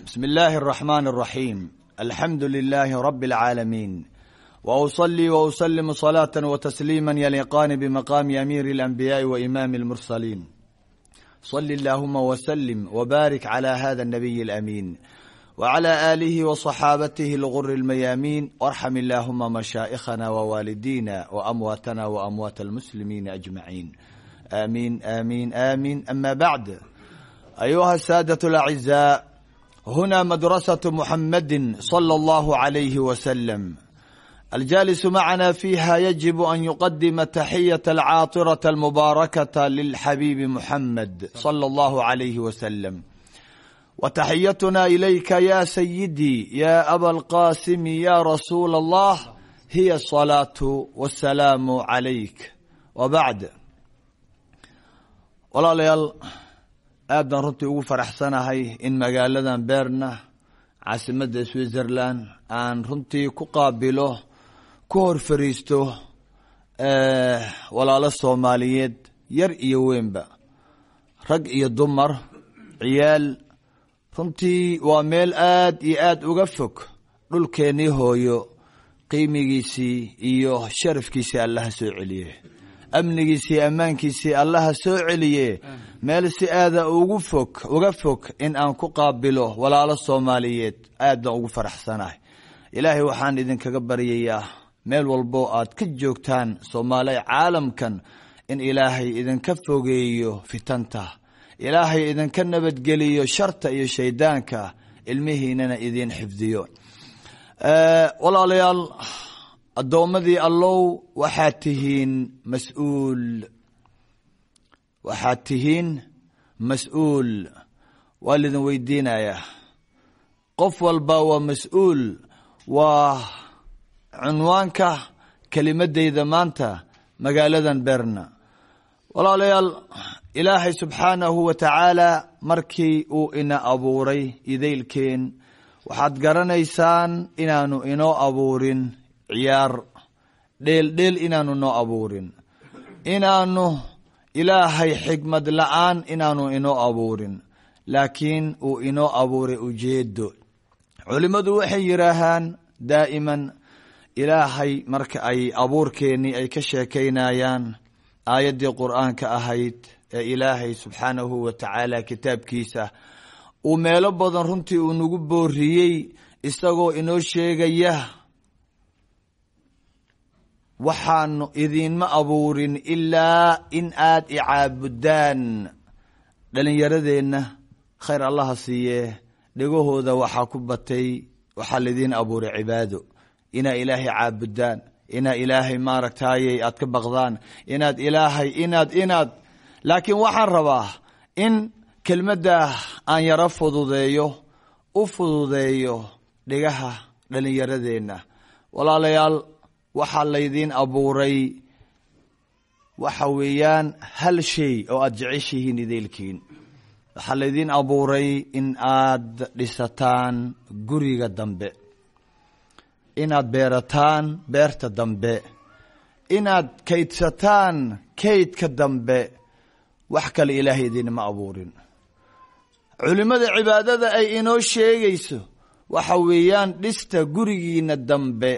بسم الله الرحمن الرحيم الحمد لله رب العالمين وأصلي وأسلم صلاة وتسليما يليقان بمقام أمير الأنبياء وإمام المرسلين صل اللهم وسلم وبارك على هذا النبي الأمين وعلى آله وصحابته الغر الميامين وارحم اللهم مشائخنا ووالدينا وأمواتنا وأموات المسلمين أجمعين آمين آمين آمين أما بعد أيها السادة الأعزاء هنا مدرسة محمد صلى الله عليه وسلم الجالس معنا فيها يجب أن يقدم تحية العاطرة المباركة للحبيب محمد صلى الله عليه وسلم وتحيتنا إليك يا سيدي يا أبا القاسم يا رسول الله هي الصلاة والسلام عليك وبعد walaalayaal aad baan runtii ugu faraxsanahay in magaaladan beerna caasimadda switzerland aan runtii ku qaabilo ku hor fariisto walaalo soomaaliyeed yar iyo weynba. Rag iyo dumar ciyaal runtii waa meel aad iyo aad uga fog dhulkeennii hooyo qiimigiisii iyo sharafkiisii allaha soo celiye amnigiisii ammaankiisii allaha soo celiye. Meel si aada ugu fog uga fog in aan ku qaabilo walaalo soomaaliyeed aad baan ugu faraxsanahay. Ilaahay waxaan idinkaga baryayaa meel walbo aad ka joogtaan soomaaliya caalamkan in ilaahay idinka fogeeyo fitanta. Ilaahay idinka nabadgeliyo sharta iyo shaydaanka ilmihiinana idiin xifdiyo. Walaalayaal addoommadii allow waxaad tihiin mas'uul. Waxaad tihiin mas'uul. Waa lidin weydiinayaa qof walba waa mas'uul. Waa cunwaanka kelimadeyda maanta magaaladan berna walaalayaal ilaahay subxaanahu wa tacaala markii uu ina abuuray idaylkeen waxaad garanaysaan inaanu inoo abuurin ciyaar. Dheel dheel inaanu noo abuurin. Inaanu ilaahay xigmad la'aan inaanu inoo abuurin. Laakiin uu inoo abuuray ujeedo culimmadu waxay yidhaahaan daa'iman ilaahay marka ay abuurkeennii ay ka sheekaynayaan aayaddii qur'aanka ahayd ee ilaahay subxaanahu wa tacaala kitaabkiisa uu meelo badan runtii uu nagu booriyey isagoo inoo sheegaya waxaanu idinma abuurin ilaa in aad icaabudaan dhalinyaradeenna khayr allaha siiye dhegahooda waxaa ku batay waxaa laidiin abuuray cibaado. Inaa ilaahay caabudaan inaa ilaahay maaragtaaye aad ka baqdaan inaad ilaahay inaad inaad. Laakiin waxaan rabaa in kelmadda aan yaro fududeeyo u fududeeyo dhegaha dhalinyaradeenna walaalayaal waxaa laydiin abuuray. Waxa weeyaan hal shay oo aada jeceshihiin idaylkiin waxaa laydiin abuuray in aad dhisataan guriga dambe. Inaad beerataan beerta dambe. Inaad kaydsataan kaydka dambe. Wax kale ilaahay idinma abuurin. Culimmada cibaadada ay inoo sheegayso waxa weeyaan dhista gurigiina dambe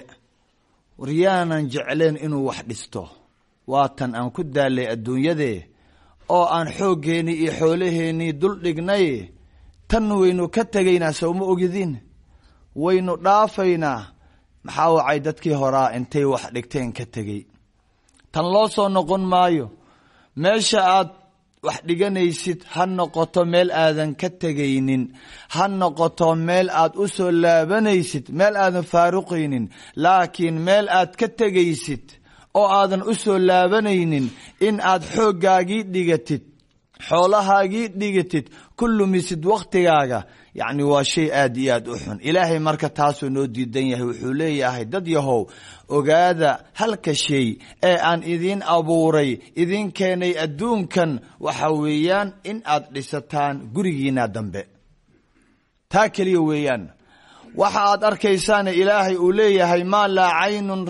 waryaanan jecleen inuu wax dhisto. Waatan aan ku daalay adduunyadee oo aan xooggeenii iyo xoolaheennii dul dhignay. Tan waynu ka tegaynaa sowma ogidin waynu dhaafaynaa. Maxaa wacay dadkii horaa intay wax dhigteen ka tegey? Tan loo soo noqon maayo. Meesha aad wax dhiganaysid ha noqoto meel aadan ka tegaynin. Ha noqoto meel aad u soo laabanaysid meel aadan faaruqaynin. Laakiin meel aad ka tegaysid oo aadan u soo laabanaynin in aad xooggaagii dhigatid xoolahaagii dhigatid ku lumisid wakhtigaaga yacni waa shay aad iyo aad u xun. Ilaahay marka taasuu noo diidan yahay wuxuu leeyahay dad yahow ogaada halka shay ee aan idiin abuuray idiin keenay adduunkan waxa weeyaan in aad dhisataan gurigiina dambe. Taa keliya weeyaan waxa aad arkaysaana ilaahay uu leeyahay maa laa caynun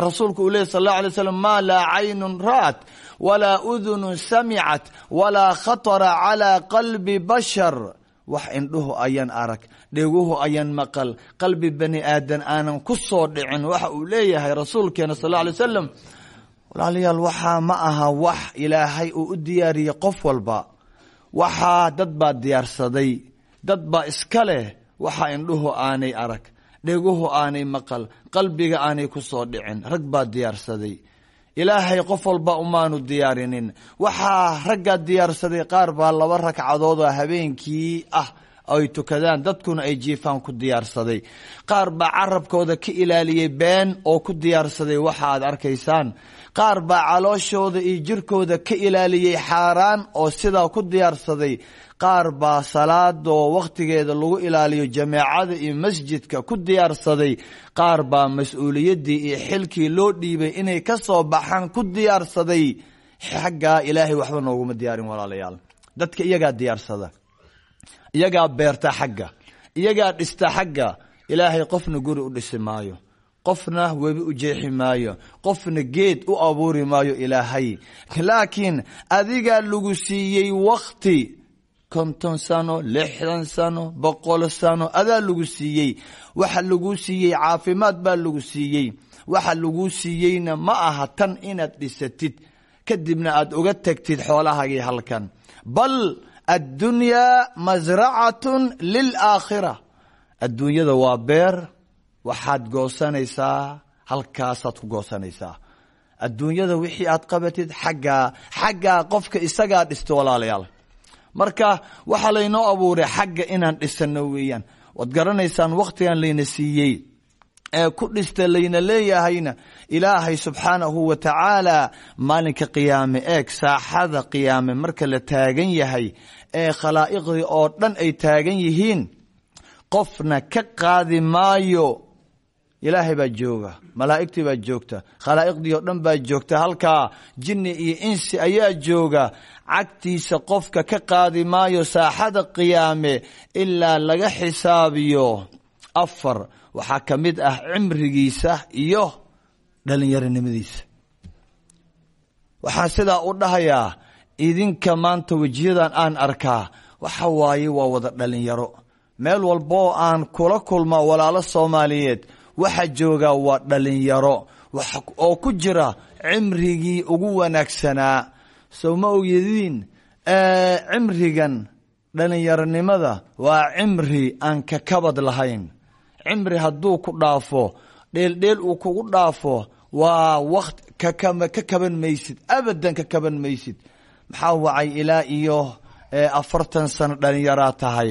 rasuulku uu leeyahy sal allahu alay maa laa caynun ra'at walaa udunun samicat walaa khatara calaa qalbi bashar wax indhuhu ayaan arag dheguhu ayaan maqal. Qalbi bani aadan aanan ku soo dhicin waxa uu leeyahay rasuulkeena sal alla alay wasalam walaalayaal waxaa ma aha wax ilaahay uu u diyaariyey qof walba. Waxaa dad baa diyaarsaday dad baa iska leh. Waxa indhuhu aanay arag dheguhu aanay maqal. Qalbiga aanay ku soo dhicin rag baa diyaarsaday ilaahay qof walba umaanu diyaarinin. Waxaa raggaa diyaarsaday qaar baa laba ragcadood oo habeenkii ah ay tukadaan dadkuna ay jiifaan ku diyaarsaday. Qaar baa carabkooda ka ilaaliyey been oo ku diyaarsaday waxa aad arkaysaan. Qaar baa calooshooda iyo jirkooda ka ilaaliyey xaaraan oo sidaa ku diyaarsaday. Qaar baa salaadoo wakhtigeeda lagu ilaaliyo jameecada iyo masjidka ku diyaarsaday. Qaar baa mas'uuliyaddii iyo xilkii loo dhiibay inay ka soo baxaan ku diyaarsaday. Xaggaa ilaahay waxba nooguma diyaarin walaalayaal. Dadka iyagaa diyaarsada iyagaa beerta xagga iyagaa dhista xagga ilaahay qofna guri u dhisi maayo qofna webi u jeexi maayo qofna geed u abuuri maayo ilaahay. Laakiin adigaa lagu siiyey wakti konton sano lixdan sano boqol sano adaa lagu siiyey. Waxa lagu siiyey caafimaad baa lagu siiyey. Waxa lagu siiyeyna ma aha tan inaad dhisatid kadibna aad uga tegtid xoolahagii halkan. Bal addunyaa masracatun lilaakhira adduunyada waa beer waxaad goosanaysaa halkaasaad ku goosanaysaa. Adduunyada wixii aad qabatid xaggaa xaggaa qofka isagaa dhisto walaalayaal. Marka waxaa laynoo abuuray xagga inaan dhisano weeyaan. Waad garanaysaan wakhtigan layna siiyey. Ee ku dhista layna leeyahayna ilaahay subxaanahu wa tacaala maalinka qiyaame eeg saaxada qiyaame marka la taagan yahay ee khalaa'iqdii oo dhan ay taagan yihiin qofna ka qaadi maayo. Ilaahay baa jooga malaa'igtii baa joogta khalaa'iqdii oo dhan baa joogta halkaa jinni iyo insi ayaa jooga. Cagtiisa qofka ka qaadi maayo saaxada qiyaame ilaa laga xisaabiyo. Afar waxaa ka mid ah cimrigiisa iyo dhalinyaronimadiisa waxaan sidaa u dhahayaa idinka maanta wejiyadan aan arkaa waxa waaye waa wada dhalinyaro. Meel walboo aan kula kulma walaalo soomaaliyeed waxa joogaa waa dhalinyaro. Oo ku jira cimrigii ugu wanaagsanaa. Sow ma ogyadiin cimrigan dhalinyaronimada waa cimri aan kakabad lahayn. Cimri hadduu ku dhaafo dheeldheel uu kugu dhaafo waa wakt ka kaban maysid abadan ka kaban maysid maxaa wacay ilaa iyo afartan sano dhalinyaraa tahay.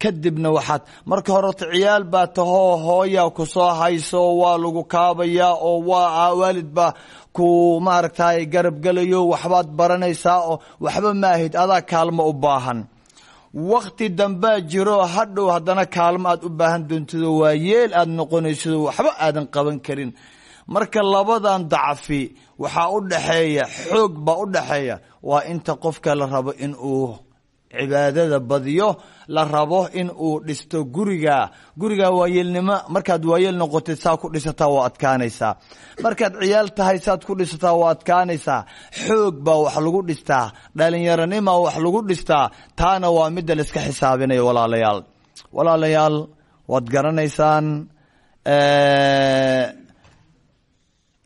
Kadibna waxaad marka horeta ciyaal baa tahoo hooya ku soo hayso waa lagu kaabayaa oo waa waalid baa ku maaragtay garabgelayo waxbaad baranaysaa oo waxba maahid adaa kaalmo u baahan. Wakti dambaa jiro hadhow haddana kaalmo aad u baahan doontido waa yeel aad noqonaysido waxba aadan qaban karin marka labadan dacfi waxaa u dhaxeeya xoog baa u dhaxeeya waa inta qofka la rabo in uu cibaadada badiyo la rabo in uu dhisto guriga. Guriga waayeelnimo markaad waayeel noqotid saa ku dhisataa waa adkaanaysaa markaad ciyaal tahay saad ku dhisataa waa adkaanaysaa xoog baa wax lagu dhistaa dhalinyaronima wax lagu dhistaa. Taana waa midda laiska xisaabinayo walaalayaal. Walaalayaal waad garanaysaan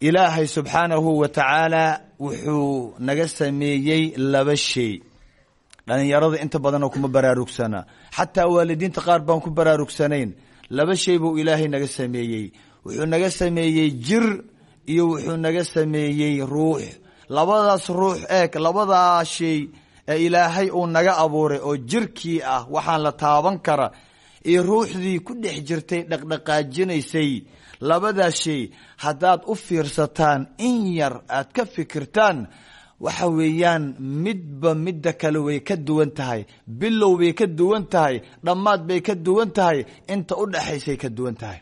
ilaahay subxaanahu wa tacaala wuxuu naga sameeyey laba shay. Dhalinyarada inta badanoo kuma baraarugsana. Xataa waalidiinta qaar baan ku baraarugsanayn. Laba shay buu ilaahay naga sameeyey. Wuxuu naga sameeyey jir iyo wuxuu naga sameeyey ruux. Labadaas ruux eeg labadaa shay ee ilaahay uu naga abuuray oo jirkii ah waxaan la taaban kara iyo ruuxdii ku dhex jirtay dhaqdhaqaajinaysay. Labadaas shay haddaad u fiirsataan in yar aad ka fikirtaan waxa weeyaan midba midda kale way ka duwan tahay bilow bay ka duwan tahay dhammaad bay ka duwan tahay inta u dhaxaysay ka duwan tahay.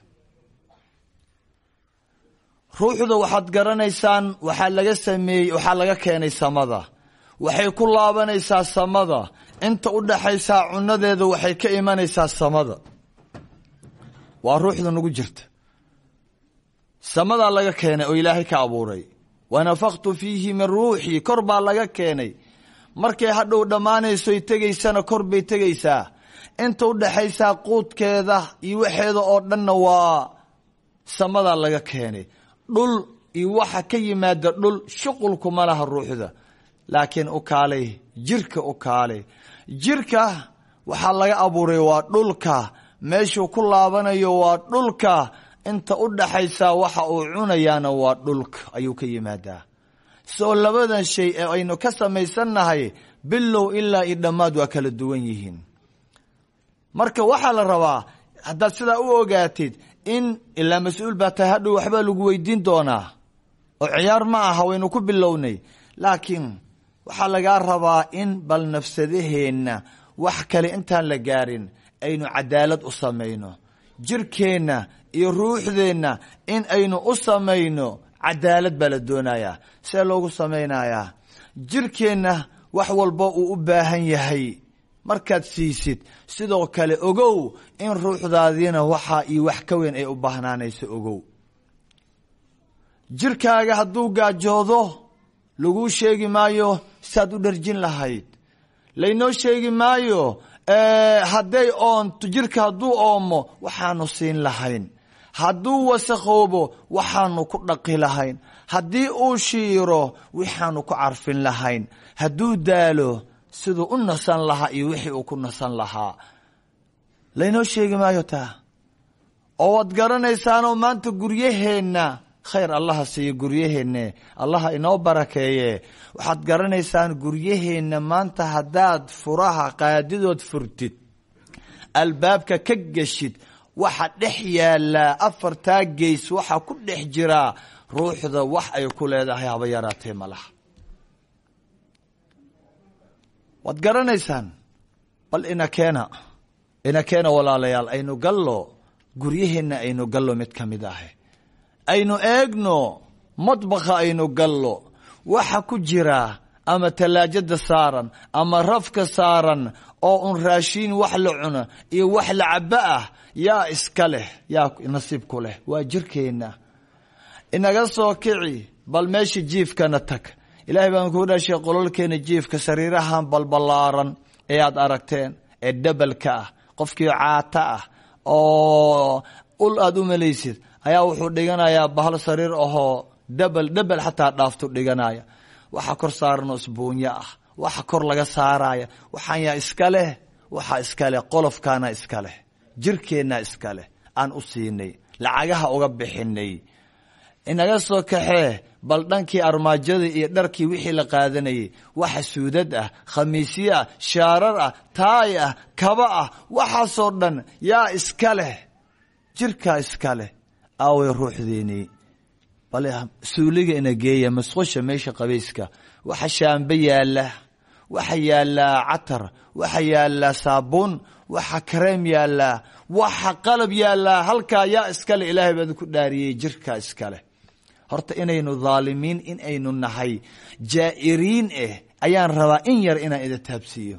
Ruuxda waxaad garanaysaan waxaa laga sameeyey waxaa laga keenay samada. Waxay ku laabanaysaa samada inta u dhaxaysaa cunadeeda waxay ka imanaysaa samada. Waa ruuxda nagu jirta. Samadaa laga keenay oo ilaahay ka abuuray. Wanafaktu fiihi min ruuxii kor baa laga keenay. Markay hadhow dhammaanaysoy tegaysana kor bay tegaysaa. Inta udhaxaysaa quudkeeda iyo waxeeda oo dhanna waa samadaa laga keenay. Dhul iyo waxa ka yimaada dhul shuqulkuma laha ruuxda. Laakiin u kaalay jirka u kaalay jirka waxaa laga abuuray waa dhulka. Meeshuu ku laabanayo waa dhulka. Inta u dhaxaysaa waxa uu cunayaana waa dhulka ayuu ka yimaadaa. Soo labadan shay ee aynu ka samaysannahay bilow ilaa iyo dhammaad waa kala duwan yihiin. Marka waxaa la rabaa haddaad sidaa u ogaatid in ilaa mas'uul baa tahay hadhow waxbaa lagu weydiin doonaa oo ciyaar ma aha waynu ku bilownay laakiin waxaa lagaa rabaa in bal nafsadaheenna wax kale intaan la gaarin aynu cadaalad u samayno. Jirkeenna iyo ruuxdeenna in aynu u samayno cadaalad baa la doonayaa see loogu samaynayaa. Jirkeenna wax walba uu u baahan yahay. Markaad siisid sidoo kale ogow in ruuxdaadiina waxaa iyo wax ka weyn ay u baahnaanayso ogow. Jirkaaga hadduu gaajoodo laguu sheegi maayo saad u dharjin lahayd. Laynoo sheegi maayo hadday oonto jirka hadduu oomo waxaanu siin lahayn. Hadduu wasakoobo waxaanu ku dhaqi lahayn. Haddii uu shiiro waxaanu ku carfin lahayn. Hadduu daalo siduu u nasan lahaa iyo wixii uu ku nasan lahaa. Laynoo sheegi maayo taa. Oo waad garanaysaanoo maanta guryaheenna khayr allaha siiyo guryaheenne. Allaha inoo barakeeye. Waxaad garanaysaan guryaheenna maanta haddaad furaha qaadidood furtid. Albaabka ka geshid waxa dhex yaallaa afartaa geys waxaa ku dhex jiraa ruuxda wax ay ku leedahay haba yaraatee malaha waad garanaysaan bal inakeena inakeena walaalayaal aynu gallo guryaheenna aynu gallo mid ka mid ah aynu eegno madbakha aynu gallo. Waxa ku jira ama tallaajada saaran ama rafka saaran oo un raashiin wax la cuno iyo wax la cabo ah yaa iska leh yaa nasiib ku leh. Waa jirkeenna inaga soo kici bal meesha jiifkana tag. Ilaahay baan kuu dhashay qololkeena jiifka sariirahan balbalaaran ee aad aragteen ee dhabalka ah qofkii caata ah oo ul aad u malaysid ayaa wuxuu dhiganayaa bahal sariir ahoo dhabal dhabal xataa dhaaftu dhiganaya. Waxa kor saaranoo isbuunyo ah. Waxa kor laga saaraya. Waxaan iska leh. Waxaa iska leh. Qolofkaana iska leh. Jirkeenna iska leh. Aan u siinay. Lacagaha uga bixinay. Inaga soo kaxee bal dhankii armaajada iyo dharkii wixii la qaadanayay waxa suudad ah khamiisye ah shaarar ah taay ah kaba ah waxaasoo dhan yaa iska leh. Jirkaa iska leh aaway ruuxdeenii suuliga ina geeya masqusha meesha qabayska. Waxa shaambe yaalla waxa yaallaa catar waxa yaallaa saabuun waxa kareem yaallaa waxa qalab yaallaa halkaa yaa iskale ilaahay baan ku dhaariyey jirkaa iskaleh horta inaynu dhaalimiin in aynu nahay jaa'iriin ah ayaan rabaa in yar inaan ida taabsiiyo.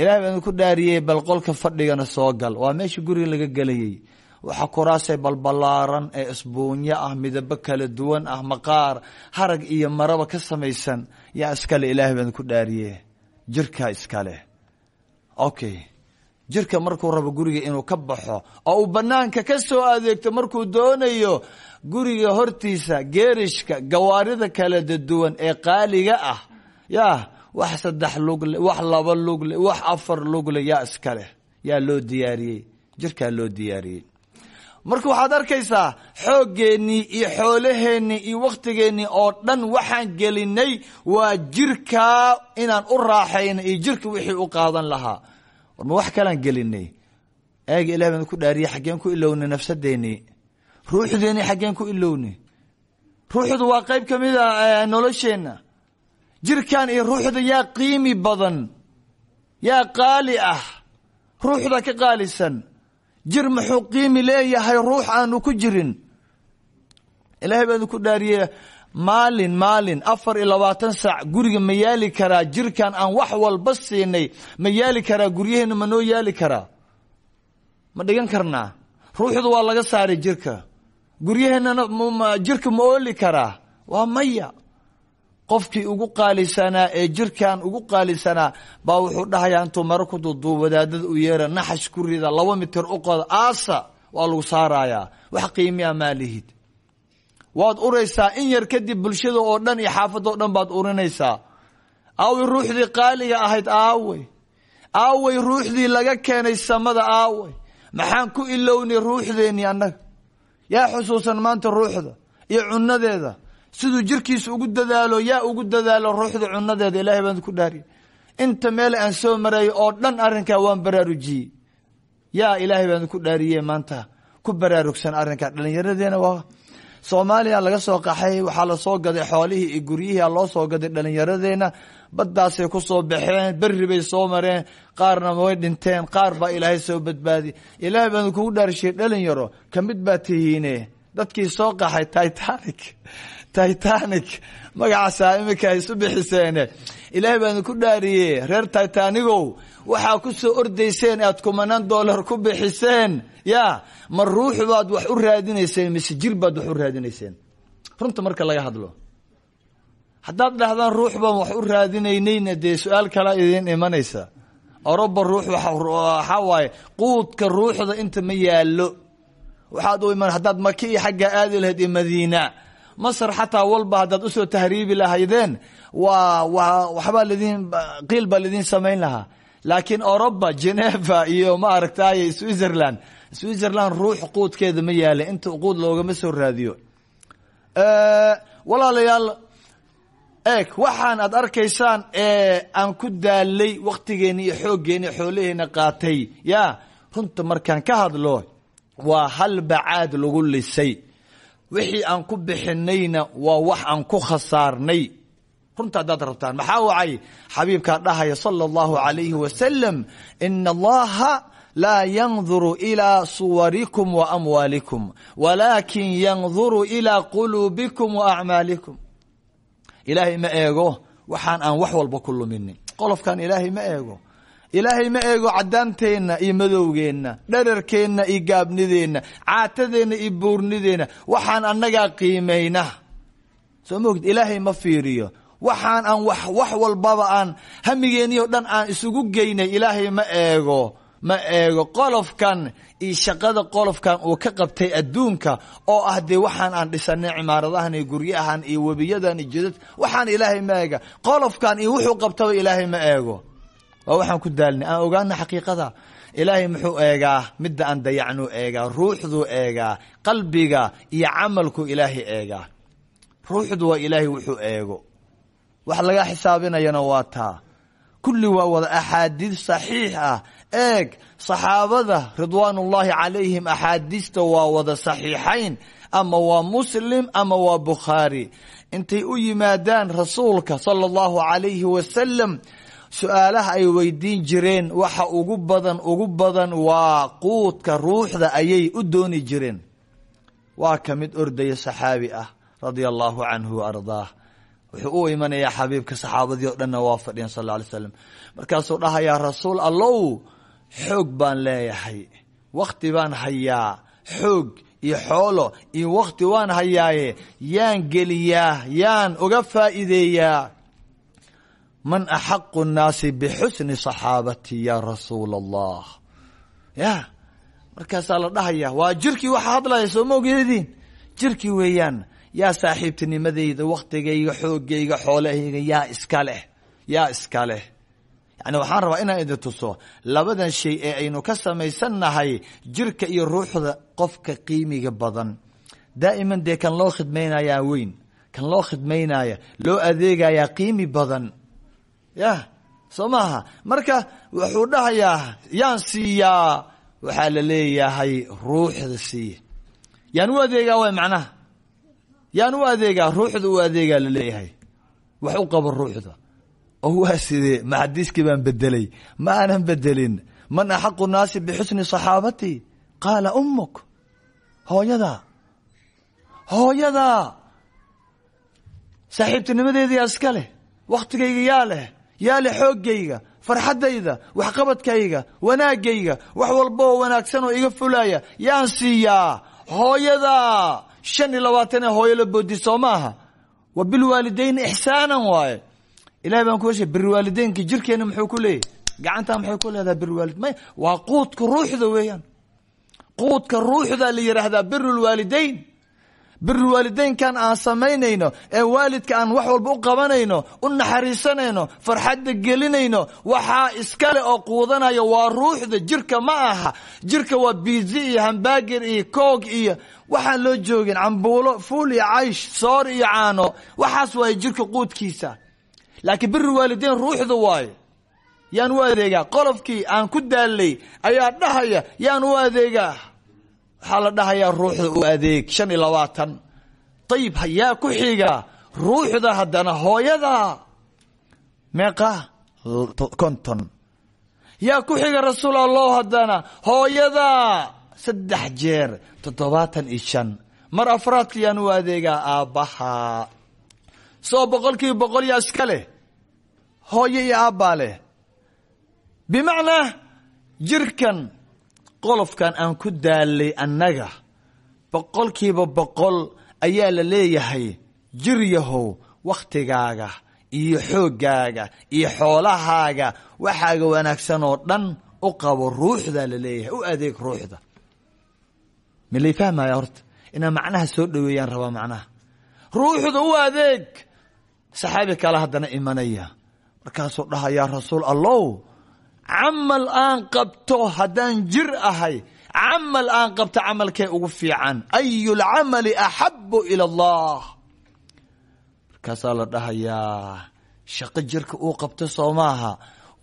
Ilahay baan ku dhaariyey bal qolka fadhigana soo gal. Waa meesha guriga laga gelayay waxa kuraasay balbalaaran ee isbuunyo ah midabo kala duwan ah maqaar harag iyo maraba ka samaysan. Yaa iskale ilaahay baan ku dhaariye jirkaa iskaleh okay jirka markuu rabo guriga inuu ka baxo oo uu banaanka ka soo adeegto markuu doonayo guriga hortiisa geerishka gawaarida kala daduwan ee qaaliga ah. Ya wax saddex lugle wax laba lugle wax afar lugle yaa iskaleh yaa loo diyaariyey. Jirkaa loo diyaariyey marka waxaad arkaysaa xooggeenii iyo xoolaheennii iyo wakhtigeennii oo dhan waxaan gelinay waa jirkaa inaan u raaxayno iyo jirka wixii u qaadan lahaa. War ma wax kalaan gelinay? Eega ilah baan ku dhaariyey xaggeen ku ilownay nafsadeennii ruuxdeennii xaggeen ku ilownay. Ruuxdu waa qayb ka mid a nolosheenna. Jirkan iyo ruuxda yaa qiimi badan. Yaa qaali ah. Ruuxda ka qaalisan jir muxuu qiimi leeyahay ruux aanu ku jirin. Ilaahay baanu ku dhaariye maalin maalin afar iyo labaatan saac guriga ma yaali karaa? Jirkan aan wax walba siinay ma yaali karaa? Guryaheena ma noo yaali karaa? Ma dhigan karnaa? Ruuxdu waa laga saaray jirka. Guryaheennana jirka ma ooli karaa? Waa maya qofkii ugu qaalisanaa ee jirkan ugu qaalisanaa baa wuxuu dhahayaa intuu maro ku duuduub wadaadada u yeera naxash ku rida laba mitir u qoda aasa waa lagu saarayaa wax qiimiya maa lihid. Waad uraysaa in yar kadib bulshada oo dhan iyo xaafadda oo dhan baad urinaysaa. Aaway ruuxdii qaaliga ahayd aawey aaway ruuxdii laga keenay samada aawey maxaan ku ilownay ruuxdeennii annaga? Yaa xusuusan maanta ruuxda iyo cunadeeda siduu jirkiisa ugu dadaalo yaa ugu dadaalo ruuxda cunadeeda ilahay baan ku dhaariye. Inta meel aan soo marayo oo dhan arrinkaa waan baraarujiyey. Yaa ilaahay baan ku dhaariye maanta. Ku baraarugsan arrinkaa. Dhallinyaradeena waa soomaaliya laga soo qaxay waxaa la soo gaday xoolihii iyo guryihii loo soo gaday dhallinyaradeena. Baddaasay ku soo baxeen berri bay soo mareen qaarna way dhinteen qaar baa ilaahay soo badbaadi ilaahay baan kugu dhaarishay dhalinyaro ka mid baa tihiine. Dadkii soo qaxay titanic titanic. Magacaasaa iminka isu bixiseene. Ilaahay baan ku dhaariye reer titanigow waxaa ku soo ordayseen aad kumanaan dollar ku bixiseen. Ya ma ruux baad wax u raadinayseen mise jir baad wax u raadinayseen? Runta marka laga hadlo. Haddaad dhahdaan ruux baan wax u raadinaynayna dee su'aal kalaa idiin imanaysa. Oroba ruux waxaa waaye quudka ruuxda inta ma yaallo. Waxaad u iman haddaad maki iyo xaggaa aadi lahayd iyo madiina masar xataa walba haddaad u soo tahriibi lahaydeen? Waa waxbaa lidin qiil baa lidiin samayn lahaa. Laakiin oroba geneva iyo ma aragtay switzerland switzerland ruux quudkeeda ma yaalla inta quud loogama soo raadiyo. Walaalayaal eeg waxaan aad arkaysaan ee aan ku daalay waktigeeni iyo xooggeeni xoolaheena qaatay. Ya runta markaan ka hadlo waa hal bacaad lagu lisay wixii aan ku bixinayna waa wax aan ku khasaarnay. Runta haddaad rabtaan maxaa wacay? Xabiibkaa dhahaya sala allahu alayhi wasalam ina allaha laa yanduru ilaa suwarikum wa amwaalikum walaakin yanduru ilaa quluubikum wa acmaalikum ilaahay ma eego waxaan aan wax walba ku luminin qolofkan ilaahay ma eego ilaahay ma eego cadaanteenna iyo madowgeenna dherarkeenna iyo gaabnideenna caatadeenna iyo buurnideenna. Waxaan annagaa qiimayna soo mogid ilaahay ma fiiriyo. Waxaan aan wax wax walbaba aan hamigeeniyo dhan aan isugu geynay ilaahay ma eego. Ma eego. Qolofkan iyo shaqada qolofkan uu ka qabtay adduunka oo ah dee waxaan aan dhisanay cimaaradahan iyo guryahan iyo webiyadan iyo jidad. Waxaan ilaahay ma eega. Qolofkan iyo wuxuu qabtaba ilaahay ma eego waa waxaan ku daalnay aan ogaana xaqiiqada. Ilaahay muxuu eegaa midda aan dayacnuu eegaa ruuxduu eegaa qalbiga iyo camalku ilaahay eegaa. Ruuxdu waa ilaahay wuxuu eego. Wax laga xisaabinayana waa taa. Kulli waa wada axaadiid saxiix ah. Eeg saxaabada ridwaan ullaahi calayhim axaadiista waa wada saxiixayn. Ama waa muslim ama waa bukhaari. Intay u yimaadaan rasuulka sala allahu calayhi wasalam su'aalaha ay weydiin jireen waxa ugu badan ugu badan waa quudka ruuxda ayay u dooni jireen. Waa ka mid ordaya saxaabi ah radia allahu canhu ardaah. Wuxuu u imanayaa xabiibka saxaabadii o dhanna waa fadhiyan sal alay slam markaasuu dhahayaa rasuul allow xoog baan leeyahay. Wakti baan hayaa. Xoog iyo xoolo iyo wakti waan hayaaye. Yaan geliyaa yaan uga faa'iideeyaa man axaqu nnaasi bixusni saxaabati ya rasuula allah ya markaasaa la dhahaya waa jirkii waxa hadlaya soo ma ogeediin jirkii weeyaan yaa saaxiibtinimadeyda waktigayga xoogayga xoolahayga yaa iska leh yaa iska leh. Yani waxaan rabaa inaan idin tuso labadan shay ee aynu ka samaysannahay jirka iyo ruuxda qofka qiimiga badan. Daa'iman dee kan loo khidmaynayaa weyn kan loo khidmaynaya loo adeegayaa qiimi badan ya soo maaha. Marka wuxuu dhahayaa yaan siiyaa. Waxaa la leeyahay ruuxda siiya. Yaan u adeegaa way macnaha? Yaan u adeegaa ruuxda u adeegaa la leeyahay. Wax u qabo ruuxda. Oo waa sidee? Ma xadiiskii baan bedelay ma aanan bedelin man axaqu naasi bixusni saxaabati? Qaala ummuk. Hooyada. Hooyada! Saaxiibtinimadeeda yaa iska leh. Waktigayga yaa leh yaa leh xooggayga farxaddayda waxqabadkayga wanaagayga wax walba oo wanaagsan oo iga fulaya yaan siiyaa hooyada. Shan iyo labaatan ee hooyo la boodi soo maaha. Wa bilwaalidayni ixsaanan waaye. Ilahay baan ku heshay biriwaalideynka jirkeena muxuu ku leeyahy gacantaa maxay ku leedahay birwaalid may waa quudka ruuxda weeyaan. Quudka ruuxda la yidhaahdaa birulwaalideyn birulwaalideynkan aan samaynayno ee waalidka aan wax walba u qabanayno u naxariisanayno farxadda gelinayno waxaa iskale oo quudanayo waa ruuxda jirka ma aha. Jirka waa biizi iyo hambaager iyo koog iyo waxaan loo joogin cambuulo fuul iyo caysh soor iyo caano waxaas waaye jirka quudkiisa. Laakiin birulwaalideyn ruuxda waayo yaan u adeegaa qolofkii aan ku daalay ayaa dhahaya yaan u adeegaa waxaa la dhahayaa ruuxda u adeeg shan iyo labaatan. Ayib yaa ku xiga ruuxda haddana hooyada. Meeqa? Konton. Yaa ku xiga rasuul allah haddana hooyada. Saddex jeer toddobaatan iyo shan. Mar afraadka yaan u adeegaa aabbaha. Soo boqol kiiba boqol yaa iska leh. Hooyo iyo aabbaa leh. Bimacnaa jirkan qolofkan aan ku daalay annaga. Boqolkiiba boqol ayaa la leeyahay jir yahow wakhtigaaga iyo xooggaaga iyo xoolahaaga. Waxaaga wanaagsan oo dhan u qabo ruuxdaa la leeyahay u adeeg ruuxda. Milay fahmaya horta inaa macnaha soo dhoweeyaan rabaa macnaha. Ruuxda u adeeg! Saxaabi kale haddana imanaya. Markaasuu dhaha yaa rasuul allow camal aan qabto haddaan jir ahay camal aan qabto camalkee ugu fiican. Ayu lcamali axabu ila allah. Markaasaa la dhahayaa shaqo jirka uu qabto soo maaha.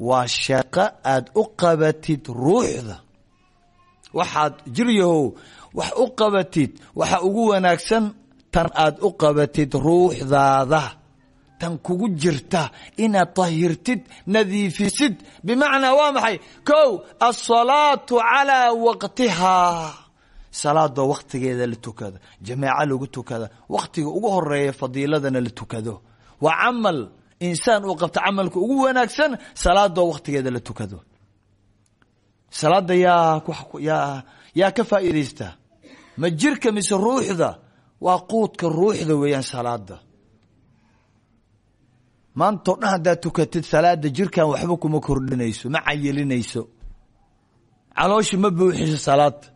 Waa shaqo aad u qabatid ruuxda. Waxaad jir yahow wax u qabatid waxa ugu wanaagsan tan aad u qabatid ruuxdaada tan kugu jirta inaad tahirtid nadiifisid. Bimacnaa waa maxay? Kow asalaatu calaa waqtihaa salaadoo waktigeeda la tukada jameeco lagu tukada waktiga ugu horreeya fadiiladana la tukado. Waa camal insaan uu qabto camalka ugu wanaagsan salaadoo waktigeeda la tukado. Salaada yaa ka faa'iidaysta. Ma jirka mise ruuxda? Waa quudka ruuxda weeyaan salaada maantao dhan haddaad tukatid salaada jirkan waxba kuma kordhinayso ma cayilinayso calooshu ma buuxiso salaada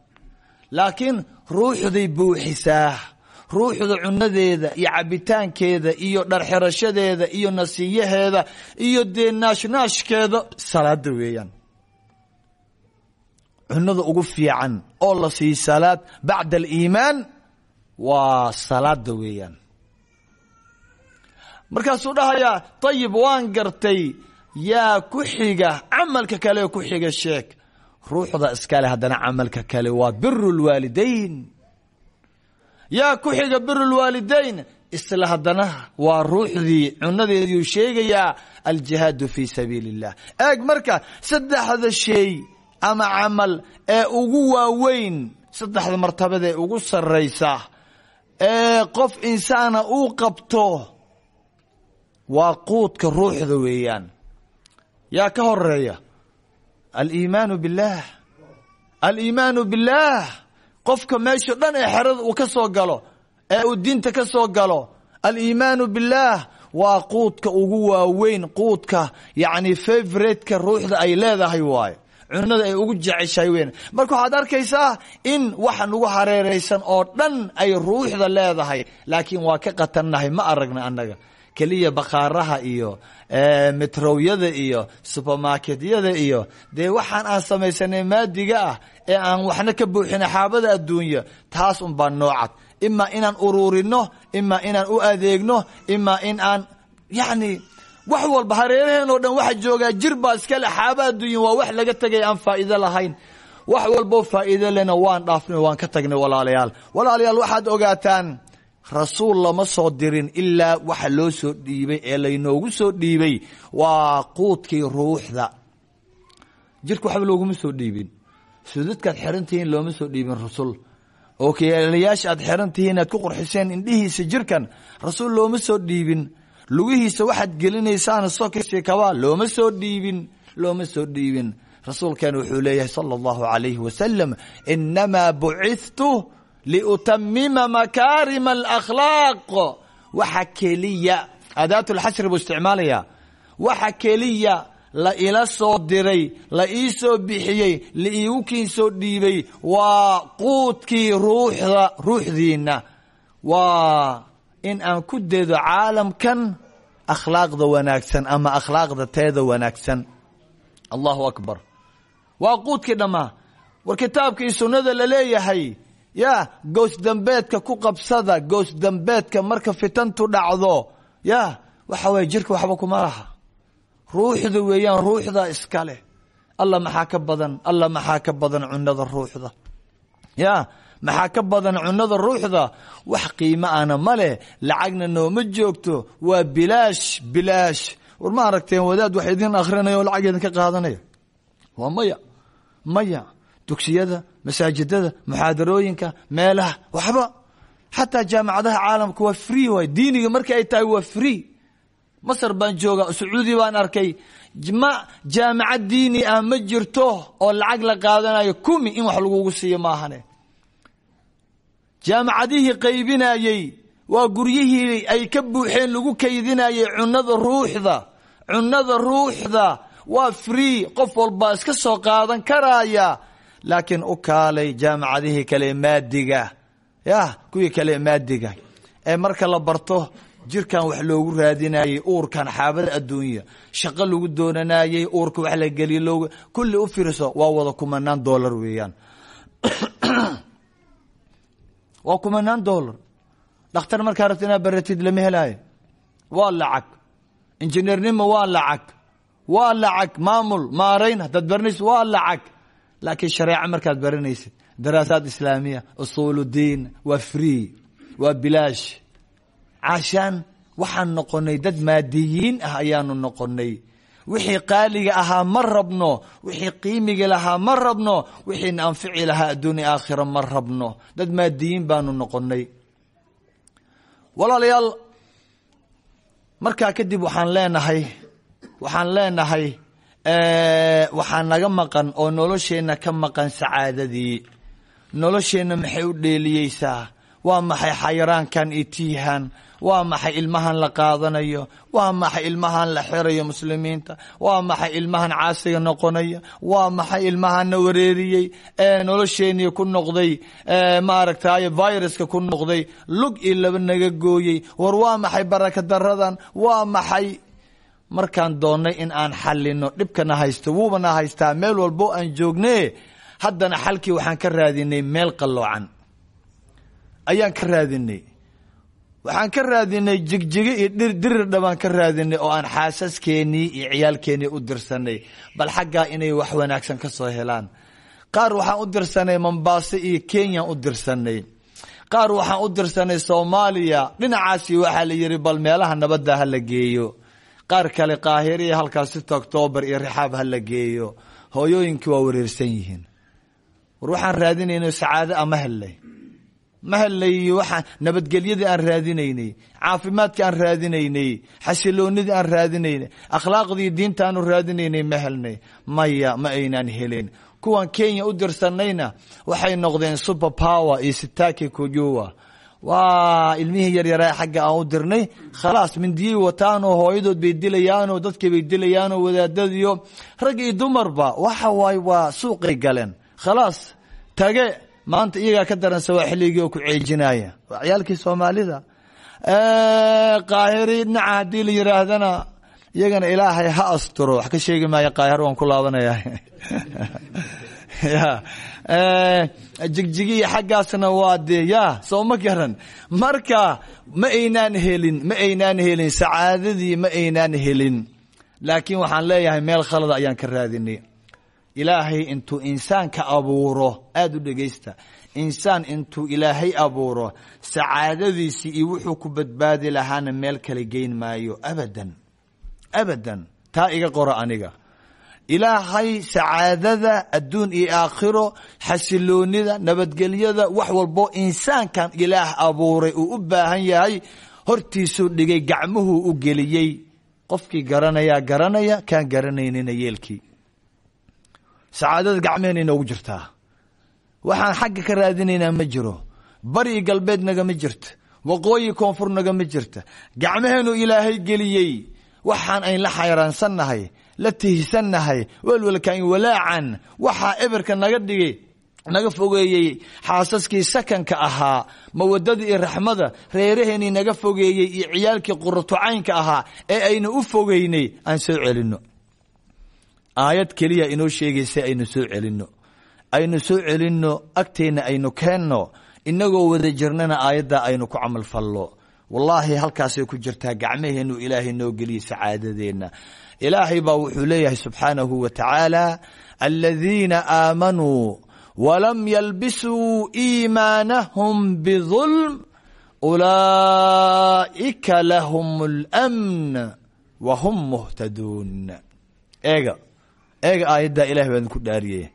laakiin ruuxday buuxisaa ruuxda cunadeeda iyo cabitaankeeda iyo dharxirashadeeda iyo nasiyaheeda iyo dee naashnaashkeeda salaada weeyaan. Cunada ugu fiican oo la siiy salaad bacda aliimaan waa salaada weeyaan markaasuu dhahayaa ayib waan gartay. Yaa ku xiga camalka kale ku xiga sheeg ruuxda iskale haddana camalka kale waa biru lwaalidayn yaa ku xiga biru lwaalidayn isla haddana waa ruuxdii cunadeediuu sheegayaa aljihaadu fii sabiili اllah eeg marka saddexda shay ama camal ee ugu waaweyn saddexda martabada ee ugu saraysa ee qof insaana uu qabto waa quudka ruuxda weeyaan yaa ka horeeya aliimaanu biاllaah aliimaanu biاllaah qofka meesha dhan ee xerada uu ka soo galo ee uu diinta ka soo galo aliimaanu biاllaah waa quudka ugu waaweyn quudka yacni favoriteka ruuxda ay leedahay waayo cunada ay ugu jeceshahay weyn marka waxaad arkaysaa in waxa nagu hareeraysan oo dhan ay ruuxda leedahay laakiin waa ka qatannahay ma aragna annaga keliya bakaaraha iyo metrowyada iyo supermarketyada iyo dee waxaan aan samaysanay maadiga ah ee aan waxna ka buuxina xaabada adduunya taas un baa noocad. Imaa inaan ururino imaa inaan u adeegno imaa in aan yacni wax walba hareeraheen oo dhan waxa joogaa jir baa iskale xaaba adduunya waa wax laga tegay aan faa'iido lahayn. Wax walboo faa'iido lena waan dhaafnay waan ka tagnay walaalayaal. Walaalayaal waxaad ogaataan rasuul lama soo dirin ilaa waxa loo soo dhiibay ee laynoogu soo dhiibay waa quudkii ruuxda. Jirka waxba looguma soo dhiibin. Sudadkaad xiran tihiin looma soo dhiibin rasul oo keelayaasha aad xiran tihiin aad ku qurxiseen indhihiisa jirkan rasuul looma soo dhiibin. Lugihiisa waxaad gelinaysaan sokisi kabaa looma soo dhiibin looma soo dhiibin. Rasuulkan wuxuu leeyahay sala allahu calayhi wasalam inamaa bucithtu liutamima makaarima alakhlaaq waxa keliya aadaatulxasri buu isticmaalayaa waxa keliya la ila soo diray la ii soo bixiyey la iigu kiin soo dhiibay waa quudkii ruuxda ruuxdiinna waa in aan ku dedo caalamkan akhlaaqda wanaagsan ama akhlaaqda teeda wanaagsan allahu akbar waa quudkii dhammaa war kitaabkii sunnada la leeyahay ya goos dambeedka ku qabsada goos dambeedka marka fitantu dhacdo. Ya waxa weye jirka waxba kuma laha. Ruuxda weeyaan ruuxda iska leh. Alla maxaa ka badan? Alla maxaa ka badan cunada ruuxda? Ya maxaa ka badan cunada ruuxda? Wax qiimo ana ma lacagna nooma joogto. Waa bilaash bilaash. War ma aragteen wadaad wax idin akrinaya oo lacag idinka qaadanaya? Waa maya. Maya dugsiyada masaajidada muxaadarooyinka meelaha waxba. Xataa jaamacadaha caalamka waa free waay diiniga marka ay tahay waa free. Masar baan jooga sacuudi baan arkay. Ma jaamacad diini ah ma jirto oo lacag la qaadanayo kumi in wax lagugu siiyo maahane. Jaamacadihii qaybinayey waa guryihii ay ka buuxeen lagu kaydinayay cunada ruuxda. Cunada ruuxda waa free. Qof walbaa iska soo qaadan karaya laakiin u kaalay jaamacadihii kale maadiga. Ya kuwii kale maadiga. Ee marka la barto jirkan wax loogu raadinayey uurkan xaabada adduunya. Shaqo lagu doonanayey uurka wax la geliyo loogu kulli u fiirso waa wada kumanaan dollar weeyaan. Waa kumanaan dollar. Dhakhtar markaa rabta inaad baratid lama helaayo waa lacag. Injineernimo waa lacag. Waa lacag maamul maarayn baranaysid waa lacag laakiin shareeco markaad baranaysid daraasaad islaamiya usuul diin waa free waa bilaash. Cashaan waxaan noqonay dad maadiyiin ah ayaanu noqonay. Wixii qaaliga ahaa ma rabno wixii qiimiga lahaa ma rabno wixiina anfici lahaa adduunya aakhira ma rabno. Dad maadiyiin baanu noqonay. Walaalayaal markaa kadib waxaan leenahay waxaan leenahay waxaa naga maqan oo nolosheenna ka maqan sacaadadii. Nolosheenna maxay u dheeliyeysaa? Waa maxay xayaraankan iyo tiihan waa maxay ilmahan la qaadanayo? Waa maxay ilmahan la xirayo muslimiinta? Waa maxay ilmahan caasiga noqonaya? Waa maxay ilmahanna wareeriyey? Ee nolosheenii ku noqday maaragtay viruska ku noqday lug iyo laba naga gooyey. War waa maxay baraka daradan? Waa maxay markaan doonnay in aan xalino dhibkana haysto wuubana haystaa. Meel walbo aan joogne haddana xalkii waxaan ka raadinay meel qalloocan. Ayaan ka raadinay waxaan ka raadinay jigjige iyo dirir dhabaan ka raadinay oo aan xaasaskeenii iyo ciyaalkeenii u dirsanay bal xaggaa inay wax wanaagsan ka soo helaan. Qaar waxaan u dirsanay mombaaso iyo kenyaan u dirsanay qaar waxaan u dirsanay soomaaliya. Dhinacaasi waxaa la yidhi bal meelaha nabadda ha la geeyo qaar kale qaahiriya halkaas sita oktoobar iyo rixaab ha la geeyo. Hooyooyinkii waa wareersan yihiin. War waxaan raadinayno sacaado ama hellay? Ma hellay waxaan nabadgelyadii aan raadinaynay caafimaadkii aan raadinaynay xasiloonidii aan raadinaynay akhlaaqdii diinta aanu raadinaynay ma helnay maya ma aynaan helin. Kuwan kenya u dirsanayna waxay noqdeen super power iyo sitaki kujuwa waa ilmihii yaryaraa xagga aan u dirnay. Khalaas mindiyey wataanoo hooyadood bay dilayaanoo dadkii bay dilayaanoo wadaadadiyo. Rag iyo dumarba waxa waay waa suuqay galeen. Khalaas tage. Maanta iyagaa ka daran sawaaxiligii oo ku ceejinaya. Waa ciyaalkii soomaalida qaahiri dhinaca haddii la yiraahdana iyagana ilaahay ha asturo. Wax ka sheegi maayo qaahir waan ku laabanaya ya jigjigiya xaggaasna waa dee ya soo ma garan. Marka ma aynaan helin ma aynaan helin sacaadadii ma aynaan helin. Laakiin waxaan leeyahay meel khalada ayaan ka raadinay. Ilaahay intuu insaanka abuuro aada u dhegaysta insaan intuu ilaahay abuuro sacaadadiisii iyo wuxuu ku badbaadi lahaana meel kale geyn maayo. Abadan abadan taa iga qoro aniga ilaahay sacaadada adduun iyo aakhiro xasiloonida nabadgelyada wax walbo insaankan ilaah abuuray uu u baahan yahay hortiisuu dhigay gacmuhuu u geliyey. Qofkii garanayaa garanaya kaan garanaynina yeelkii. Sacaadada gacmehena inoogu jirtaa waxaan xagga ka raadinaynaa ma jiro. Bari galbeed nagama jirto waqooyi koonfur nagama jirta. Gacmaheenu ilaahay geliyey. Waxaan ayn la xayraansannahay la tihisannahay welwelkan walaacan waxaa eberka naga dhigay naga fogeeyey xaasaskii sakanka ahaa mawadada iyo raxmada reeraheennii naga fogeeyey iyo ciyaalkii quratucaynka ahaa ee aynu u fogeynay aan soo celinno. Aayad keliya inoo sheegaysa aynu soo celinno. Aynu soo celinno agteenna aynu keenno inagoo wada jirnana aayaddaa aynu ku camal fallo wallaahi halkaasay ku jirtaa gacmaheennu ilaahay noo geliya sacaadadeenna ilaahay baa wuxuu leeyahay subxaanahu wa tacaala aladiina aamanuu walam yalbisuu iimaanahum bidulm ulaa'ika lahum اlmn wa hum muhtaduun. Eega eega aayaddaa ilahay baan ku dhaariyey.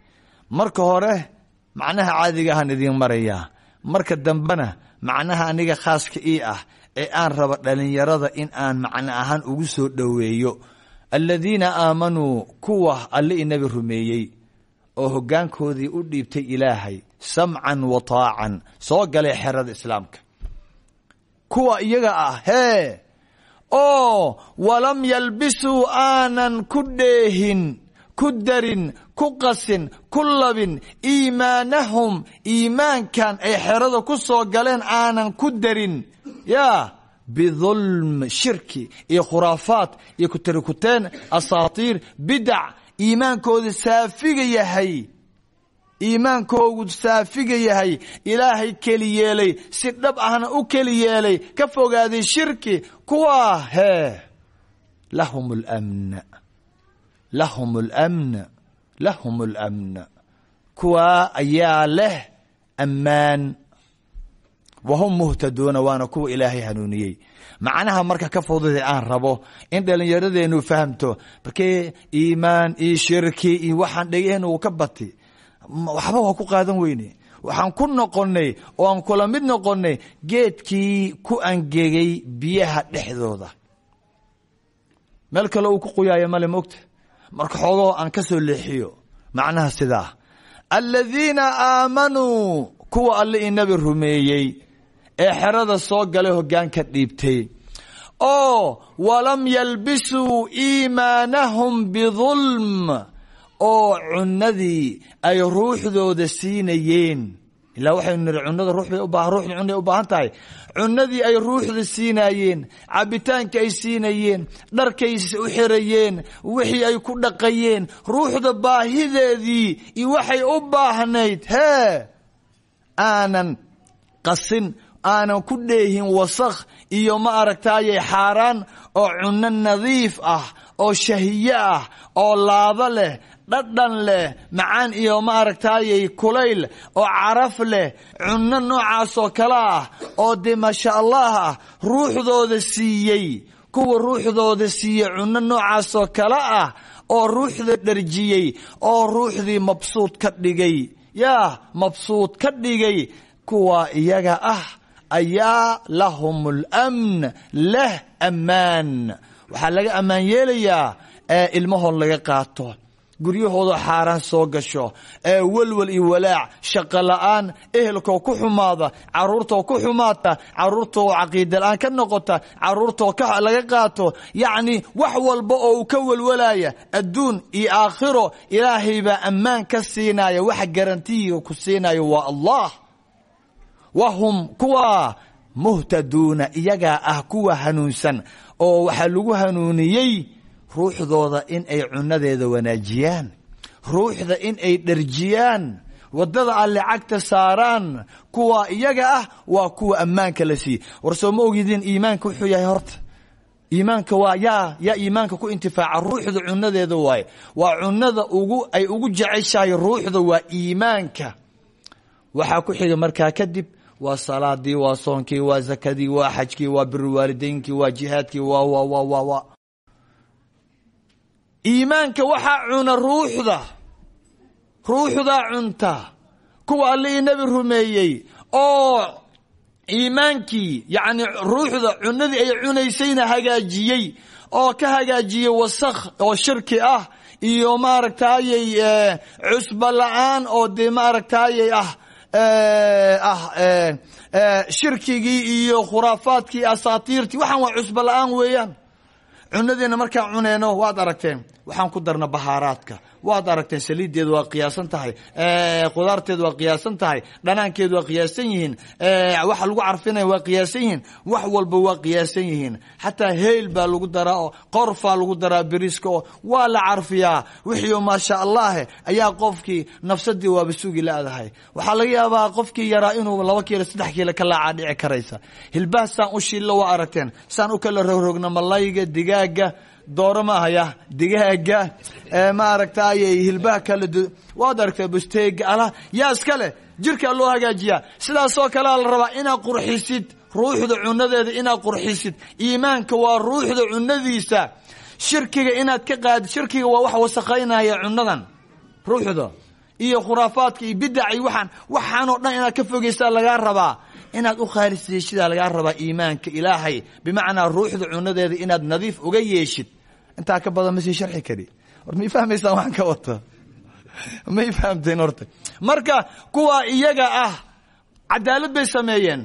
Marka hore macnaha caadiga ahaan idiin marayaa marka dambena macnaha aniga khaaska ii ah ee aan rabo dhalinyarada in aan macno ahaan ugu soo dhoweeyo. Aladiina aamanuu kuwa alle inabi rumeeyey oo hoggaankoodii u dhiibtay ilaahay samcan wa taacan soo galay xerada islaamka. Kuwa iyaga ah hee oo walam yalbisuu aanan ku dheehin ku darin ku qasin ku labin iimaanahum iimaankan ay xerada ku soo galeen aanan ku darin yaa bidulm shirki iyo khuraafaat iyo kutarikuteen asaatiir bidac iimaankooda saafiga yahay. Iimaankoogu saafiga yahay. Ilaahay keli yeelay. Si dhab ahna u keli yeelay. Ka fogaaday shirki. Kuwaa hee lahum lmn lahum lmn lahum اlamn kuwaa ayaa leh ammaan wahum muhtaduuna waana kuwa ilaahay hanuuniyey macnaha marka ka fudud ee aan rabo in dhallinyaradeenu fahamto markee iimaan iyo shirki iyo waxaan dhegaheen uu ka bati waxba waa ku qaadan weyne waxaan ku noqonnay oo aan kula mid noqonnay geedkii ku angegay biyaha dhexdooda meel kale uu ku quyaayo male mogta marka xoogoo aan ka soo leexiyo macnaha sidaa aladiina aamanuu kuwa alle inabi rumeeyey ee xerada soo galay hoggaanka dhiibtay. Oo walam yalbisuu iimaanahum bidulm oo cunnadii ay ruuxdooda siinayeen. Ilaa waxaynu niri cunada ruuxbay cunay u baahan tahay. Cunnadii ay ruuxda siinaayeen cabitaanka ay siinayeen dharkay u xirayeen wixii ay ku dhaqayeen ruuxda baahideedii iyo waxay u baahnayd hee aanan qasin aanan ku dheehin wasakh iyo ma aragtaayey xaaraan oo cunno nadiif ah oo shahiye ah oo laado leh dhadhan leh macaan iyo ma aragtaayey kulayl oo caraf leh cunno noocaasoo kale ah oo dee maasha allah ah ruuxdooda siiyey. Kuwa ruuxdooda siiyey cunno noocaasoo kale ah oo ruuxda dharjiyey oo ruuxdii mabsuud ka dhigay. Yaa mabsuud ka dhigay kuwa iyaga ah ayaa lahum اlamn leh ammaan. Waxaa laga ammaan yeelayaa ee ilmahood laga qaato. Guryahooda xaaraan soo gasho. Ee welwel iyo walaac shaqo la'aan ehelkoo ku xumaada caruurtoo ku xumaata caruurtoo caqiida la'aan ka noqota caruurtoo laga qaato. Yacni wax walba oo uu ka welwelaya adduun iyo aakhiro ilaahay baa ammaan ka siinaya waxa garantiyiga ku siinaya waa allah wahum kuwa muhtaduuna iyagaa ah kuwa hanuunsan oo waxaa lagu hanuuniyey ruuxdooda in ay cunadeeda wanaajiyaan ruuxda in ay dharjiyaan waddada alle cagta saaraan kuwa iyaga ah waa kuwa ammaanka la siiyey war soo ma ogidin iimaanka wuxuu yahay horta iimaanka waa yaa yaa iimaanka ku intifaaca ruuxda cunadeeda waaye waa cunada ugu ay ugu jeceshahay ruuxda waa iimaanka waxaa ku xiga markaa kadib waa salaadii waa soonkii waa zakadii waa xajkii waa birwaalideynkii waa jihaadkii waa wa wa wa wa iimaanka waxaa cuna ruuxda. Ruuxdaa cunta. Kuwa alle ii nebi rumeeyey. Oo iimaankii yacni ruuxda cunadii ay cunaysayna hagaajiyey. Oo ka hagaajiyey wasakh oo shirki ah. Iyo maaragtaayey cusba la'aan oo dee maaragtaayey ah shirkigii iyo khuraafaadkii asaatiirtii. Waxaan waa cusbo la'aan weeyaan. Cunadeena markaan cuneyno waad aragteen waxaan ku darna bahaaraadka waad aragteen saliideedu waa qiyaasan tahay khudaarteedu waa qiyaasan tahay dhanaankeedu waa qiyaasan yihiin waxa lagu carfinaya waa qiyaasan yihiin wax walba waa qiyaasan yihiin. Xataa heyl baa lagu daraa oo qorfaa lagu daraa beriska oo waa la carfiyaa. Wixii maasha allahe ayaa qofkii nafsadii waaba sugi la-dahay waxaa laga yaabaa qofkii yaraa inuu laba kiilo saddex kiilo ka laacaa dhici karaysa. Hilbaha saan u shiillo waa aragteen saan u kala rogrogna malayga digaaga dooro ma ahaya digaaga ma aragtay hilbaha kala waad aragtay busteega ala yaa iska leh jirkaa loo hagaajiyaa. Sidaasoo kalea la rabaa inaad qurxisid ruuxda cunadeeda inaad qurxisid. Iimaanka waa ruuxda cunadiisa shirkiga inaad ka qaadid shirkiga waa wax wasaqaynaya cunadan ruuxda iyo khuraafaadka iyo bidaci waxaan waxaanoo dhan inaad ka fogeysaa lagaa rabaa. Inaad u khaalisiishidaa lagaa rabaa iimaanka ilaahay. Bimacnaa ruuxda cunadeeda inaad nadiif uga yeeshid intaa ka badan masii sharxi kari. War may fahmaysaan waxaan ka wata may fahamteen horta? Marka kuwaa iyaga ah cadaalad bay sameeyeen.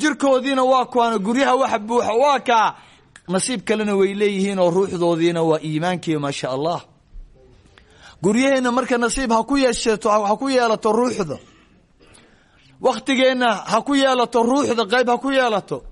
Jirkoodiina waa kuwaana guryaha waxa buuxa waa kaa nasiib kalena way leeyihiin oo ruuxdoodiina waa iimaankiiyo maasha allah. Guryaheena marka nasiib ha ku yeesheeto ha ku yeelato ruuxda. Waktigeenna ha ku yeelato ruuxda qayb ha ku yeelato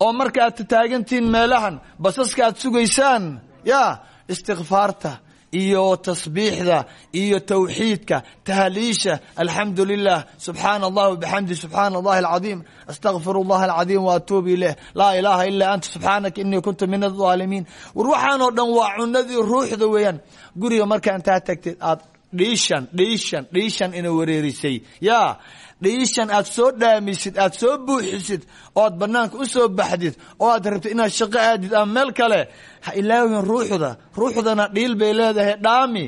oo marka aad taagantihiin meelahan basaska aad sugaysaan ya istikfaarta iyo tasbiixda iyo tawxiidka tahliisha alxamdu lilah subxaana allah wbixamdi subxaana allahi alcadiim astaqfir allah alcadiim waatuub ileh laa ilaaha ilaa anta subxaanaka inii kuntu min alaalimiin war waxaanoo dhan waa cunadii ruuxda weeyaan. Guriga markaa intaa tagteed aad dhiishan dhiishan dhiishan ina wareerisay. Ya dhiishan aad soo dhaamisid aad soo buuxisid oo aad banaanka u soo baxdid oo aad rabtid inaad shaqo aadid ama meel kale ha ilaawin ruuxda. Ruuxdana dhiil bay leedahay dhaami.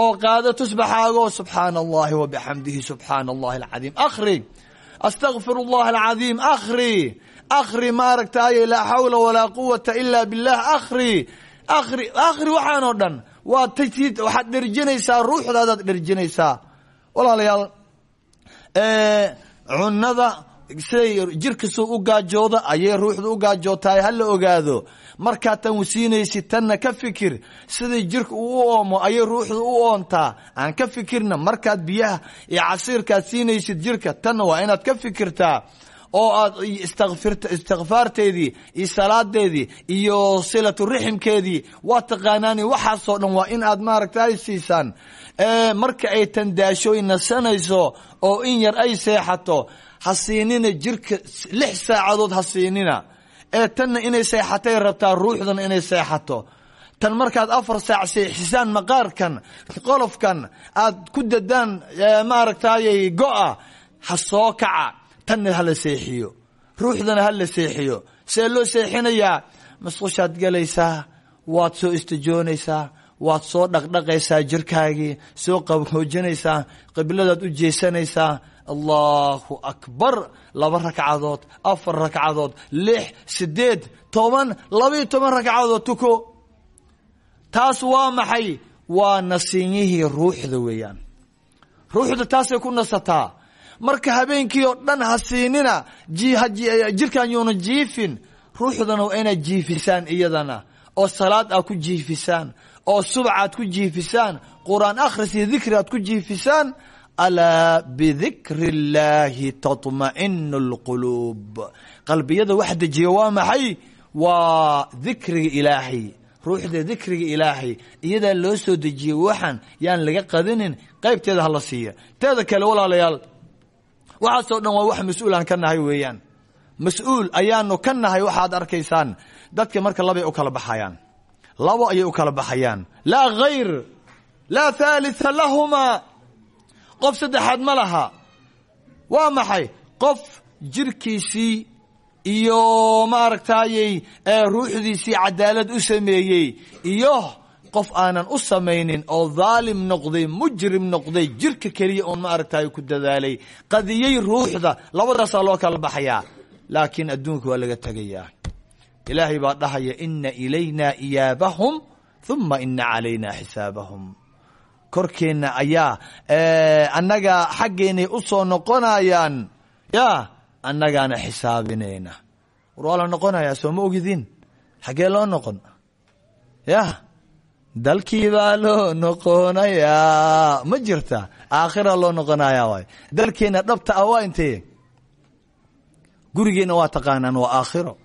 Oo qaado tusbaxaagoo subxaana allahi wabixamdihi subxaana allahi alcadiim. Akhri. Astaqfir allah alcadiim akhri. Akhri ma aragtaaye laa xawla walaa quwata ila billah akhri. Akhri akhri waxaanoo dhan. Tagtid waxaad dherjinaysaa ruuxdaadaad dherjinaysaa. Walaalayaal cunada siday jirka soo u gaajooda ayay ruuxda u gaajootahay hala ogaado. Markaad tan wasiinaysid tanna ka fikir siday jirka uu u oomo ayay ruuxda u oontaa. Aan ka fikirna markaad biyaha iyo casiirkaad siinaysid jirka tanna waa inaad ka fikirtaa oo aad istikfaarteedii iyo salaadeedii iyo silatu riximkeedii waa taqaanaani waxaasoo dhan waa in aad maaragta ay siisaan. Marka ay tandaashooy nasanayso oo in yar ay seexato ha siinina jirka lix saacadood ha siinina. Ee tanna inay seexatay rabtaa ruuxdana inay seexato. Tan markaad afar saac seexisaan maqaarkan qolofkan aad ku dadaan maaragtay go-a ha soo kaca tanna hala seexiyo. Ruuxdana hala seexiyo. See loo seexinayaa masqushaad galaysaa waad soo istijoonaysaa waad soo dhaqdhaqaysaa jirkaagii soo qabhoojinaysaa qibladaad u jeesanaysaa allahu akbar! Laba ragcadood afar ragcadood lix sideed toban labaiyo toban ragcadood tuko taas waa maxay? Waa nasiinyihii ruuxda weeyaan. Ruuxda taasay ku nasataa marka habeenkii oo dhan ha siinina jirkan yuuna jiifin ruuxdana waa inaad jiifisaan iyadana oo salaad aad ku jiifisaan oo subac aad ku jiifisaan qur-aan akhris iyo dikri aad ku jiifisaan alaa bidikri اllaahi taطma'inu اlquluub qalbiyada wax dejiya waa maxay waa dikriga ilaahay ruuxda dikriga ilaahay iyadaa loo soo dejiyey waxaan yaan laga qadinin qaybteeda hala siiya teeda kale walaalayaal waxaasoo dhan waa wax mas'uulaan ka nahay weeyaan. Mas'uul ayaanu ka nahay waxaad arkaysaan dadka marka labay u kala baxayaan. Labo ayay u kala baxayaan. Laa hayr laa thalitha lahumaa. Qof saddexaad ma laha. Waa maxay? Qof jirkiisii iyo maaragtayey ruuxdiisii cadaalad u sameeyey iyo qof aanan u samaynin oo dhaalim noqday mujrim noqday jirka keliya oon maaragtay ku dadaalay. Qadiyey ruuxda labadaasaa loo kala baxayaa laakiin adduunka waa laga tegayaa ilaahay baa dhahaya ina ilayna iyaabahum uma ina calayna xisaabahum. Korkeenna ayaa annaga xaggeenay u soo noqonayaan. Ya annagaana xisaabinayna. War waa la noqonayaa soo ma ogidin xaggee loo noqon? Ya dalkii baa loo noqonayaa. Ma jirta? Aakhira loo noqonayaa waay. Dalkeenna dhabta ah waa intee? Gurigeenna waa taqaanaan waa aakhiro.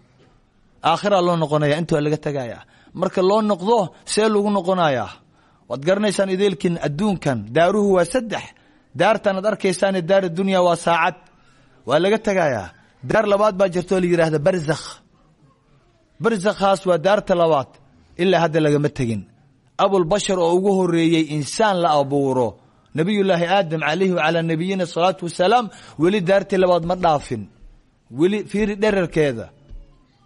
Aakhira loo noqonaya inta waa laga tegaya marka loo noqdo see lagu noqonayaa. Waad garanaysaan ideelkin adduunkan. Daaruhu waa saddex. Daartan ad arkaysaane daar dunya waa saacad. Waa laga tegayaa daar labaad baa jirto oo la yidhaahda barzakh. Barzakhaas waa daarta labaad. Ilaa hadda lagama tegin abulbashar oo ugu horeeyey insaan la abuuro. Nabiyullaahi aadam calayhi wacalaa nabiyina salaatu wasalaam weli daartii labaad ma dhaafin. Weli fiiri dherarkeeda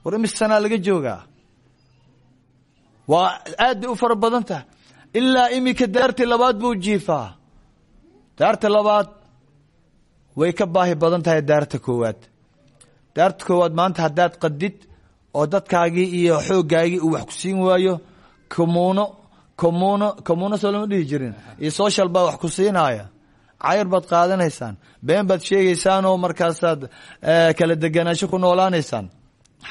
war imis sanaa laga joogaa? Waa aad bay u fara badan tahay. Ilaa iminka daartii labaad buu jiifaa. Daarta labaad way ka baahi badan tahay daarta koowaad. Daarta koowaad maanta haddaad qadid oo dadkaagii iyo xooggaagii uu wax ku siin waayo commuuno commuuno commuuno soo lama dhihi jirin. Iyo social baa wax ku siinaya. Cayar baad qaadanaysaan. Been baad sheegaysaan oo markaasaad kala deganaansho ku noolaanaysaan.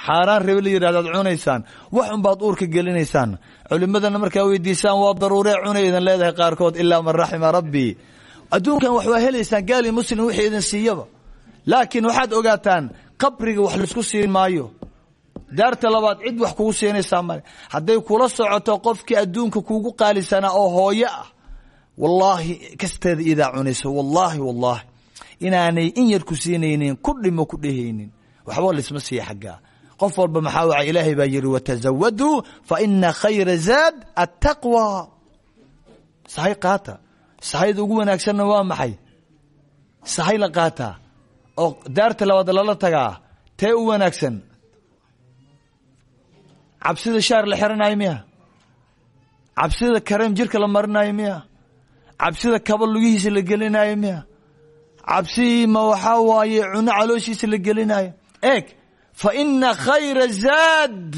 Xaaraan rebe la yidhahdo ad cunaysaan. Wax unbaad uurka gelinaysaan. Culimadana markaa weydiisaan waa daruuree cunay idin leedahay qaarkood ilaa man raxima rabbii adduunkan wax waa helaysaan gaali muslim wixii idin siiyaba. Laakiin waxaad ogaataan qabriga wax la isku siin maayo daarta labaad cid wax kugu siinaysaa male hadday kula socoto qofkii adduunka kuugu qaalisanaa oo hooyo ah wallaahi kasteeda idaa cunayso wallaahi wallaahi. Inaanay in yar ku siinaynin ku dhimo ku dhehaynin waxba laisma siiya xaggaa. Qof walba maxaa waca ilaahay baa yihi watazawaduu fa ina khayra zaad attaqwa. Sahay qaata. Sahayda ugu wanaagsanna waa maxay? Sahay la qaataa. Oo daarta labaad lala tagaa tee u wanaagsan cabsida shaar la xiranayo miya? Cabsida kareem jirka la marinayo miya? Cabsida kaba lugihiisa la gelinayo miya? Cabsi ma waxaa waaye cuno calooshiisa la gelinayo? Eeg fa ina khayra zaad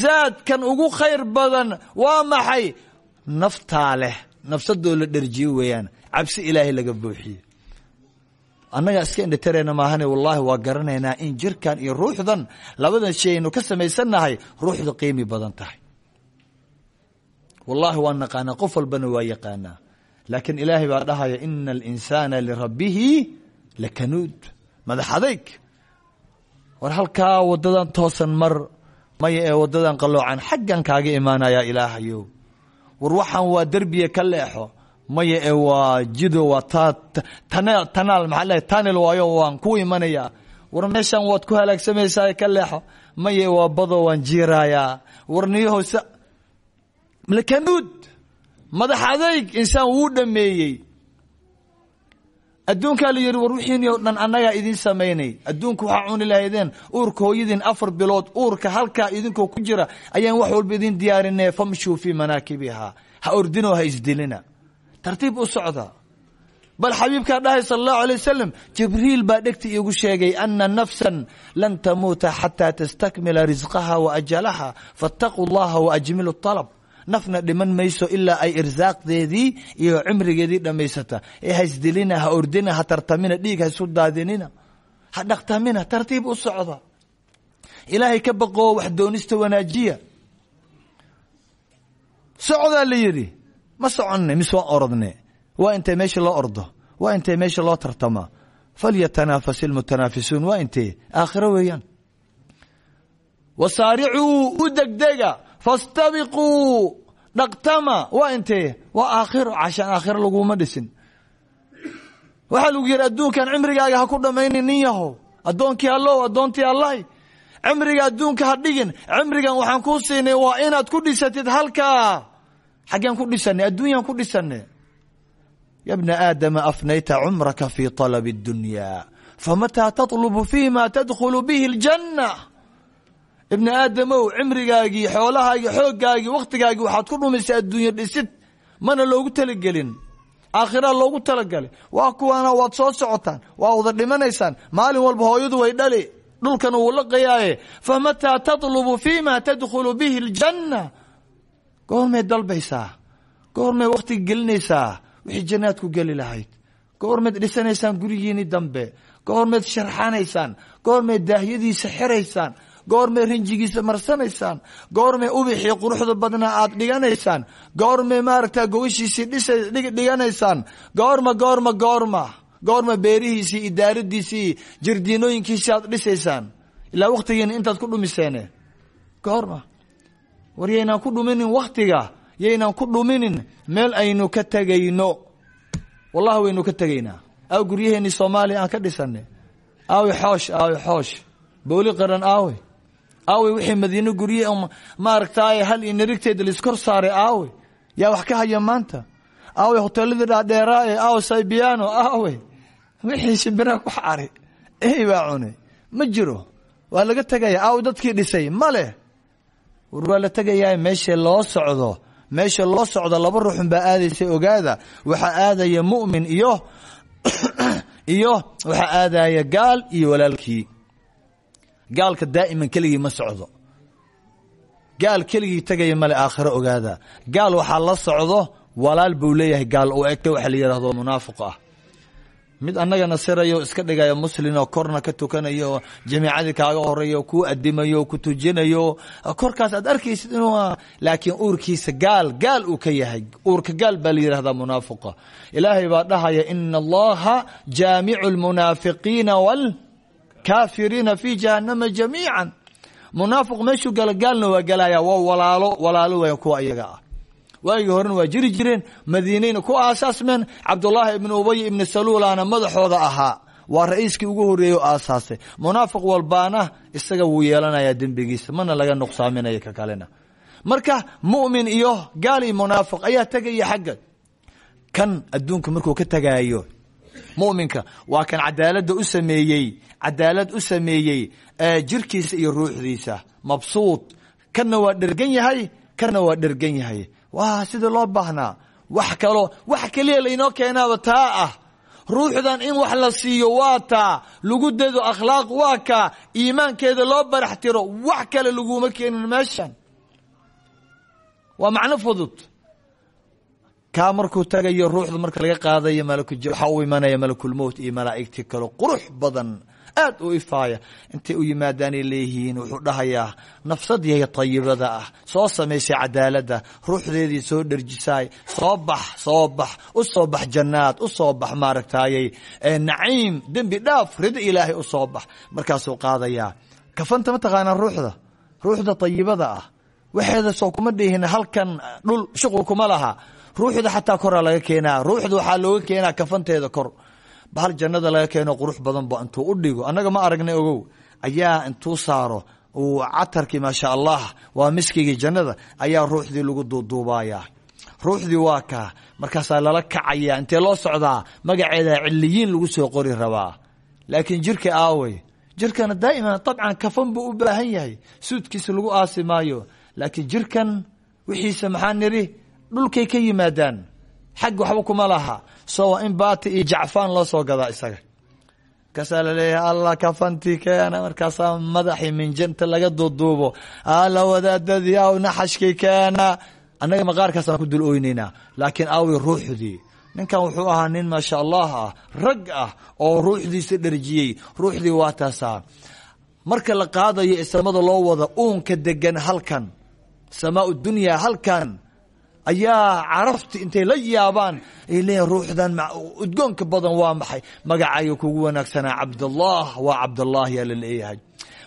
zaadkan ugu khayr badan waa maxay? Naftaa leh nafsadoo la dherjiye weeyaan. Cabsi ilaahay laga buuxiye annaga iska indhatareyna maahane wallaahi waa garanaynaa in jirkan iyo ruuxdan labadan shay aynu ka samaysannahay ruuxdu qiimi badan tahay. Wallaahi waa naqaanaa qof walbana waa yaqaanaa. Laakiin ilaahay baa dhahaya ina alinsaana lirabbihi lakanuud madax adayg war halkaa wadadan toosan mar maya ee wadadan qaloocan xaggan kaaga imaanaya ilaahayow. War waxaan waa derbiya ka leexo maya ee waa jido waa tanaal maxaa leeay tanel waayo waan ku imanayaa war meeshan waad ku halaagsamaysaa ka leexo. Maya waa bado waan jiirayaa war niyahosa lakanuud madax adayg insaan wuu dhameeyey. Adduunkaa la yihi war wixiini o dhan annagaa idin samaynay adduunka waxaa cuni lahaydeen uurka hooyadiin afar bilood uurka halkaa idinkoo ku jira ayaan wax walba idin diyaarinay famshuu fii manaakibihaa ha ordinoo ha isdilina tartiib u socda. Bal xabiibkaa dhahay sal allahu alay wasalam jibriil baa dhegta iigu sheegay ana nafsan lan tamuuta xataa tastakmila risqaha wa ajalaha faataquu llaha waajmilu alab nafna dhiman mayso ilaa ay irsaaqdeedii iyo cimrigeedii dhammaysata. Ee ha isdilina ha ordina ha tartamina dhiig ha isu ha dhaqtamina tartiib u socda. Ilaahay ka baqoo wax doonista wanaajiya. Socdaa la yidhi ma soconne mise waan orodne. Waa intay meesha loo ordo? Waa intay meesha loo tartamaa falyatanaafas ilmutanaafisuun waa intee aakhiro weeyaan? Wasaaricuu u degdega fastabiquu dhaqtama waa intee? Waa aakhiro cashaan aakhiro laguma dhisin. Waxaa lagu yihi adduunkan cimrigaaga ha ku dhammaynin nin yahow addoonkii allow addoontii allahy cimriga adduunka ha dhigin. Cimrigan waxaan kuu siinay waa inaad ku dhisatid halkaa xaggeen ku dhisanay adduunyaan ku dhisanay ya bna aadama afnayta cumraka fi طalab اdunya famataa taطlubu fiih ma tadkhulu bihi اljanna ibni aadamow cimrigaagii xoolahaagii xooggaagii wakhtigaagii waxaad ku dhumisay adduunye dhisid mana loogu talagelin aakhiraa loogu talagalay waa kuwaana waad soo socotaan waa wada dhimanaysaan maalin walba hooyadu way dhali dhulkana wuu laqayaaye famataa taطlubu fiima tadkhulu bihi اljanna goormay dalbaysaa goormay waktiga gelinaysaa wixii jannaad ku geli lahayd. Goormeed dhisanaysaan gurigiini dambe goormeed sharxanaysaan goormeed daahyadiisa xiraysaan goormay rinjigiisa marsanaysaan goormay ubixii quruxda badnaa aad dhiganaysaan goormay maaragta gogashiisii dhiganaysaan. Goorma goorma goorma goorma beerihiisii idaaradiisii jardiinooyinkiisii aad dhisaysaan. Ilaa waktigiina intaad ku dhumiseene. Goorma war yaynaan ku dhuminin waktiga yaynaan ku dhuminin meel aynu ka tegayno wallahi waynu ka tegaynaa aaw guryaheennii soomaaliya aan ka dhisanay aawi xoosh aawi xoosh. Booli qaran aawe. Aawe wixii madiine gurye maaragtay hal iyo narigteeda laiskor saaray aawe. Yaa wax ka haya maanta? Aawe hoteeladii dhaadheeraa ee aawe saybiano aawe. Wixii shimbiraha ku xaari ey baa cune. Ma jiro. Waa laga tegaya aawe dadkii dhisay. Ma leh war waa la tegayaa meesha loo socdo meesha loo socdo laba ruuxun baa aadaysa ogaada. Waxaa aadaya mu'min iyo iyo waxaa aadaya gaal iyo walaalkii. Gaalka daa'iman keligii ma socdo. Gaal keligii tegaya male aakhiro ogaada. Gaal waxaa la socdo walaal buu leeyahay gaal oo egta waxa la yidhahdo munaafiq ah mid annaga nasirayo iska dhigaya muslin oo korna ka tukanayo jamiicadii kaaga horeeyo kuu adimayo ku tujinayo. Korkaas aad arkaysid inuu laakiin uurkiisa gaal gaal uu ka yahay. Uurka gaal baa la yidhahdaa munaafiqa ilaahay baa dhahaya ina allaha jaamicu lmunaafiqiina waalkaafiriina fi jahannama jamiica munaafiq meeshuu gala gaalna waa galaya waa walaalo walaalo weya kuwa iyaga ah waagii horena waa jiri jireen madiinayna ku aasaasmeen cabdullaahi ibnu ubay ibni saluulana madaxooda ahaa. Waa ra'iiskii ugu horreeyey aasaasay munaafiq walbaana isaga wuu yeelanayaa dembigiisa mana laga nuqsaaminaya ka kalena. Marka mu'min iyo gaal munaafiq ayaa tegaya xagga. Kan adduunka markuu ka tegaayo mu'minka waa kan cadaaladda u sameeyey cadaalad u sameeyey jirkiisa iyo ruuxdiisa mabsuud kanna waa dhergan yahay kanna waa dhergan yahay waa sida loo baahnaa wax kaloo wax keliya laynoo keenaaba taa ah. Ruuxdan in wax la siiyo waa taa. Lagu dado akhlaaq waa kaa. Iimaankeeda loo barax tiro wax kale laguma keenin meeshan. Waa macno fudud. Kaa markuu tagayo ruuxda marka laga qaadayo waxaa u imanaya malakulmowt iyo malaa'igtii kale qurux badan aad u ifaaya. Intay u yimaadaanay leeyihiin wuxuu dhahayaa nafsadii tayibada ah soo samaysay cadaaladda ruuxdeedii soo dherjisaay soo bax soo bax u soo bax jannaad u soo bax maaragtaayey naciim dembi dhaaf rido ilaahay u soo bax. Markaasuu qaadayaa kafanta ma taqaanaa ruuxda? Ruuxda tayibada ah waxeeda soo kuma dhihin halkan dhul shuqul kuma laha. Ruuxda xataa koraa laga keenaa ruuxda waxaa looga keenaa kafanteeda kor bahal jannada laga keeno qurux badan ba intuu u dhigo. Annaga ma aragnay ogow. Ayaa intuu saaro uu catarkii maasha allah waa miskigii jannada ayaa ruuxdii lagu duuduubaya ruuxdii waa kaa markaasaa lala kacaya intee loo socdaa? Magaceeda ciliyiin lagu soo qori rabaa. Laakiin jirka aawey jirkana daa'iman dabcan kafan buu u baahan yahay. Suudkiisa lagu aasi maayo. Laakiin jirkan wixiisa maxaa nidhi? Dhulkay ka yimaadaan xag waxba kuma laha. So waa in baati iyo jacfaan loo soo gadaa isaga. Markaasaa la leeyahay allah kafantii keena markaasaa madaxii minjanta laga duuduubo. Alla wadaadadii aw naxashkii keena. Annaga maqaarkaasaan ku dul oynaynaa laakiin awi ruuxdii. Ninkan wuxuu ahaa nin maasha allah ah rag ah oo ruuxdiisa dherjiyey ruuxdii waa taasaa. Marka la qaadayo isamada loo wada uunka degan halkan. Samaa dunya halkan ayaa carafti intay la yaabaan ay leeyihiin ruuxdan udgoonka badan waa maxay? Magacayo kugu wanaagsanaa cabdallah waa cabdallah yaa la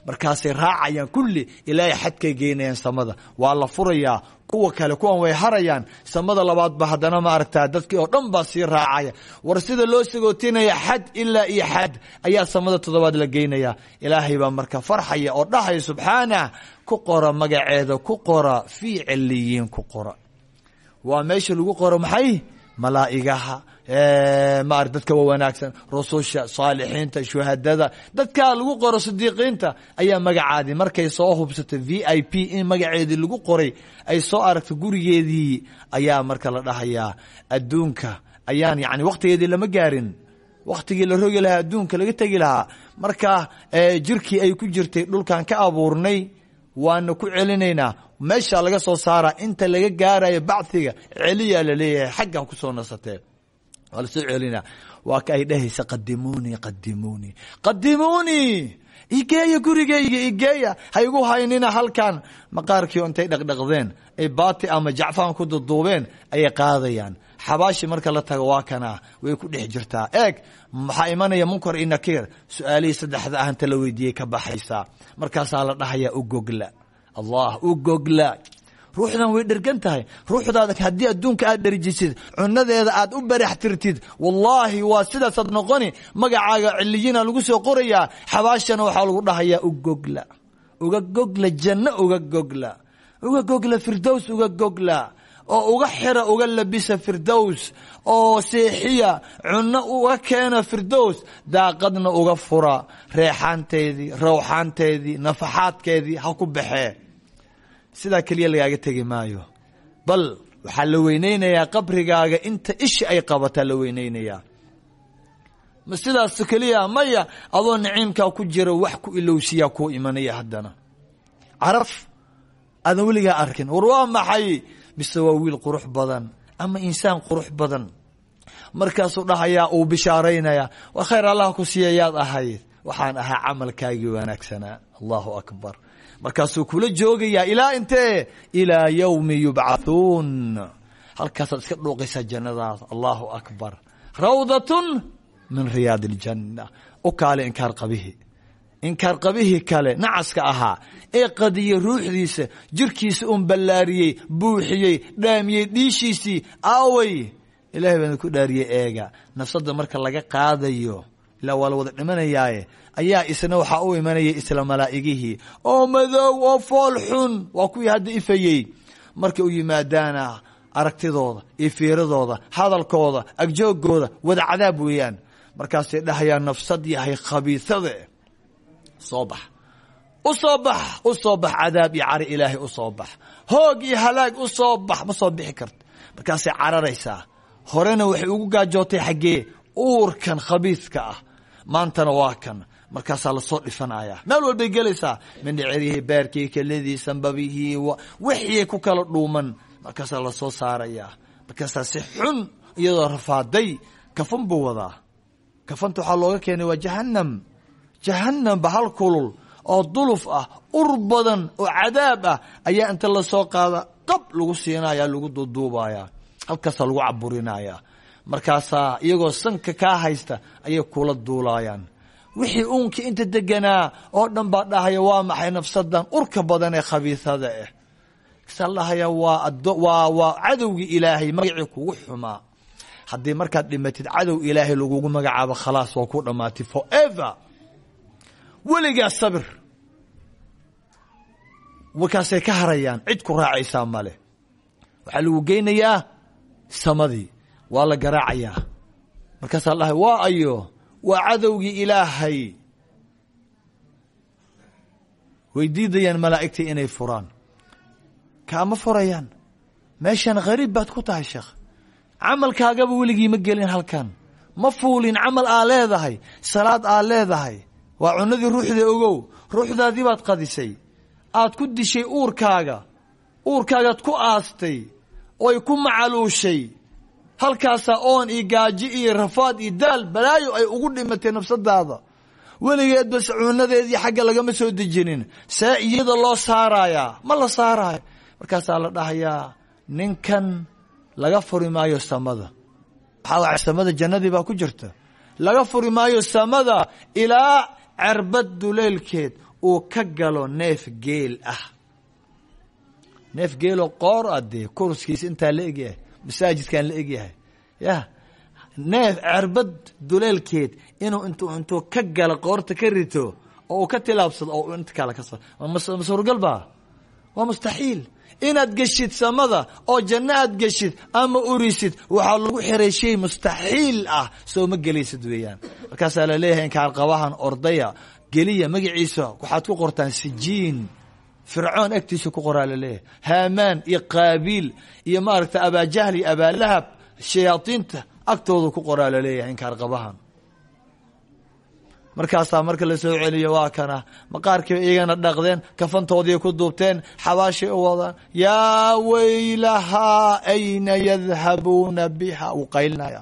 markaasay raacayaan kulli ilaahay xadkay geynayaan samada. Waa la furayaa kuwa kale kuwan way harayaan samada labaadba haddana maaragtaa dadkii oo dhan baa sii raacaya. War sida loo sagootinaya xad ilaa iyo xad ayaa samada toddobaad la geynaya ilaahay baa marka farxaya oo dhahaya subxaanah ku qora magaceeda ku qora fii ku qora waa meesha lagu qoro maxay? Malaa'igaha. Maar dadka waa wanaagsan rususha saalixiinta shuhadada. Dadkaa lagu qoro sidiiqiinta ayaa magacaadii markay soo hubsatay v i p in magaceedii lagu qoray ay soo aragtay gurigeedii ayaa marka la dhahayaa. Adduunka ayaan yani waktigeedii lama gaarin. Waktigii la rogi lahaa adduunka laga tegi lahaa. Marka jirkii ay ku jirtay dhulkan ka abuurnay waana ku celinaynaa. Meesha laga soo saaraa inta laga gaarayo bacdiga celiyaa la leeyahay xaggan ku soo nasatee. Waa la soo celinaa waa ka ay dhehaysa qadimuunii qadimuunii qadimuunii igeeya gurigayga igeeya! Ha igu haynina halkan. Maqaarkii intay dhaqdhaqdeen ay baati ama jacfaan ku duduubeen ayay qaadayaan xabaashi marka la tago waa kana way ku dhex jirtaa. Eeg maxaa imanaya munkar iyo nakiir? Su'aalihii saddexda ah la weydiiyey ka baxaysaa markaasaa la dhahayaa u gogla. Allah u gogla. Ruuxdan way dhergan tahay. Ruuxdaada haddii adduunka aad dherjisid cunadeeda aad u barax tirtid wallaahi waa sidaasaad noqoni magacaaga ciliyiina lagu soo qorayaa xabaashana waxaa lagu dhahayaa u gogla. Uga gogla janno uga gogla. Uga gogla firdows uga gogla oo uga xira uga labisa firdows oo seexiya cunno uga keena firdows daaqadna uga fura reexaanteedii rawxaanteedii nafaxaadkeedii ha ku baxee sidaa keliya lagaaga tegi maayo. Bal waxaa la weyneynayaa qabrigaaga inta ishi ay qabataa la weyneynayaa. Ma sidaas keliya maya adoo naciimkaa ku jira wax ku ilowsiyaa kuu imanaya haddana. Caraf aadan weligaa arkin. War waa maxay mise waa wiil qurux badan ama insaan qurux badan. Markaasuu dhahayaa uu bishaaraynaya war khayr allah ku siiya yaad ahayd. Waxaan ahaa camalkaagii wanaagsanaa. Allahu akbar. Markaasuu kula joogayaa ilaa intee? Ilaa yowmi yubcathuun. Halkaasaad iska dhuuqaysaa jannadaas. Allahu akbar. Rawdatun min riyaad iljanna u kaale inkaar qabihi. Inkaar qabihii kale nacaska ahaa ee qadiyey ruuxdiisa jirkiisa un ballaariyey buuxiyey dhaamiyey dhiishiisii aaway. Ilahay baana ku dhaariyey eega. Nafsadda marka laga qaadayo ilaa waa la wada dhimanayaaye ayaa isna waxaa u imanaya isla malaa'igihii. Oo madow oo fool xun waa kuwii hadda ifayey. Markay u yimaadaana aragtidooda iyo fiiradooda hadalkooda agjoogooda wada cadaab weeyaan. Markaasay dhahayaan nafsad yahay khabiisade soo bax u soo bax u soo bax cadaab iyo cari ilaahay u soo bax. Hoog iyo halaag u soo bax ma soo bixi karto. Markaasay cararaysaa. Horena waxay ugu gaajootay xaggee uurkan khabiiska ah. Maantana waa kan. Markaasaa la soo dhifanaya meel walbay gelaysaa. Mindhicirihii beerkii keladii sambabihii wixii ku kala dhuuman. Markaasaa la soo saarayaa. Markaasaa si xun iyadoo rafaaday. Kafan buu wadaa. Kafanta waxaa looga keenay waa jahanam jahanam bahal kulul oo duluf ah ur badan oo cadaab ah ayaa inta la soo qaada qab lagu siinaya lagu duuduubaya halkaasaa lagu caburinaya markaasaa iyagoo sanka kaa haysta ayay kula duulayaan wixii uunkii inta deganaa oo dhan baa dhahaya waa maxay nafsadan urka badan ee khabiisada ah kasaa dhahaya cadowgii ilaahay magacii kugu xumaa. Haddii markaad dhimatid cadow ilaahay lagugu magacaabo khalaas waa ku dhammaatay forever. Weligaa sabir markaasay ka harayaan cid ku raacaysaa male waxaa lagu geynayaa samadii waa la garaacayaa. Markaasaa dhahay waa ayo waa cadowgii ilaahay. Way diidayaan malaa'igtii inay furaan. Kaama furayaan meeshan khariib baad ku tahay sheekh. Camalkaagaba weligii ma gelin halkan. Ma fuulin camal aa leedahay salaad aa leedahay. Waa cunadii ruuxda ogow ruuxdaadii baad qadisay aad ku dishay uurkaaga uurkaagaad ku aastay oy ku macaluushay halkaasaa oon iyo gaajo iyo rafaad iyo daal balaayo ay ugu dhimatay nafsadaada. Weligeed bas cunadeedii xagga lagama soo dejinin see iyada loo saarayaa ma la saaraayo markaasaa la dhahayaa ninkan laga furi maayo samada. Waxaa samada jannadii baa ku jirta. Laga furi maayo samada ilaa cerbad duleelkeed uu ka galo neef geel ah. Neef geeloo qoor ah dee kurskiisa intaa la egyahay masaajidkan la egyahay. Ya neef cerbad duleelkeed inuu int intuu ka galo qoorta ka rito oo uu ka tilaabsado oo inta kale ka ma suuragal ba waa mustaxiil. Inaad geshid samada oo janno aad geshid ama urisid waxaa lagu xiray shay mustaxiil ah soo ma gelaysid weeyaan. Markaasaa la leeyahay inkaarqabahan ordaya geliya magaciisa waxaad ku qortaan sijiin. Fircoon agtiisa ku qoraa la leeyahay haamaan iyo qaabiil iyo maaragta abaajahl iyo abaalahab shayaadiinta agtooda ku qoraa la leeyahay inkaarqabahan markaasaa marka la soo celiyo waa kana maqaarkiiba iyagana dhaqdeen kafantoodii ku duubteen xabaashay u wadaan yaa waylahaa ayna yadhabuuna biha? Wuu qaylinaya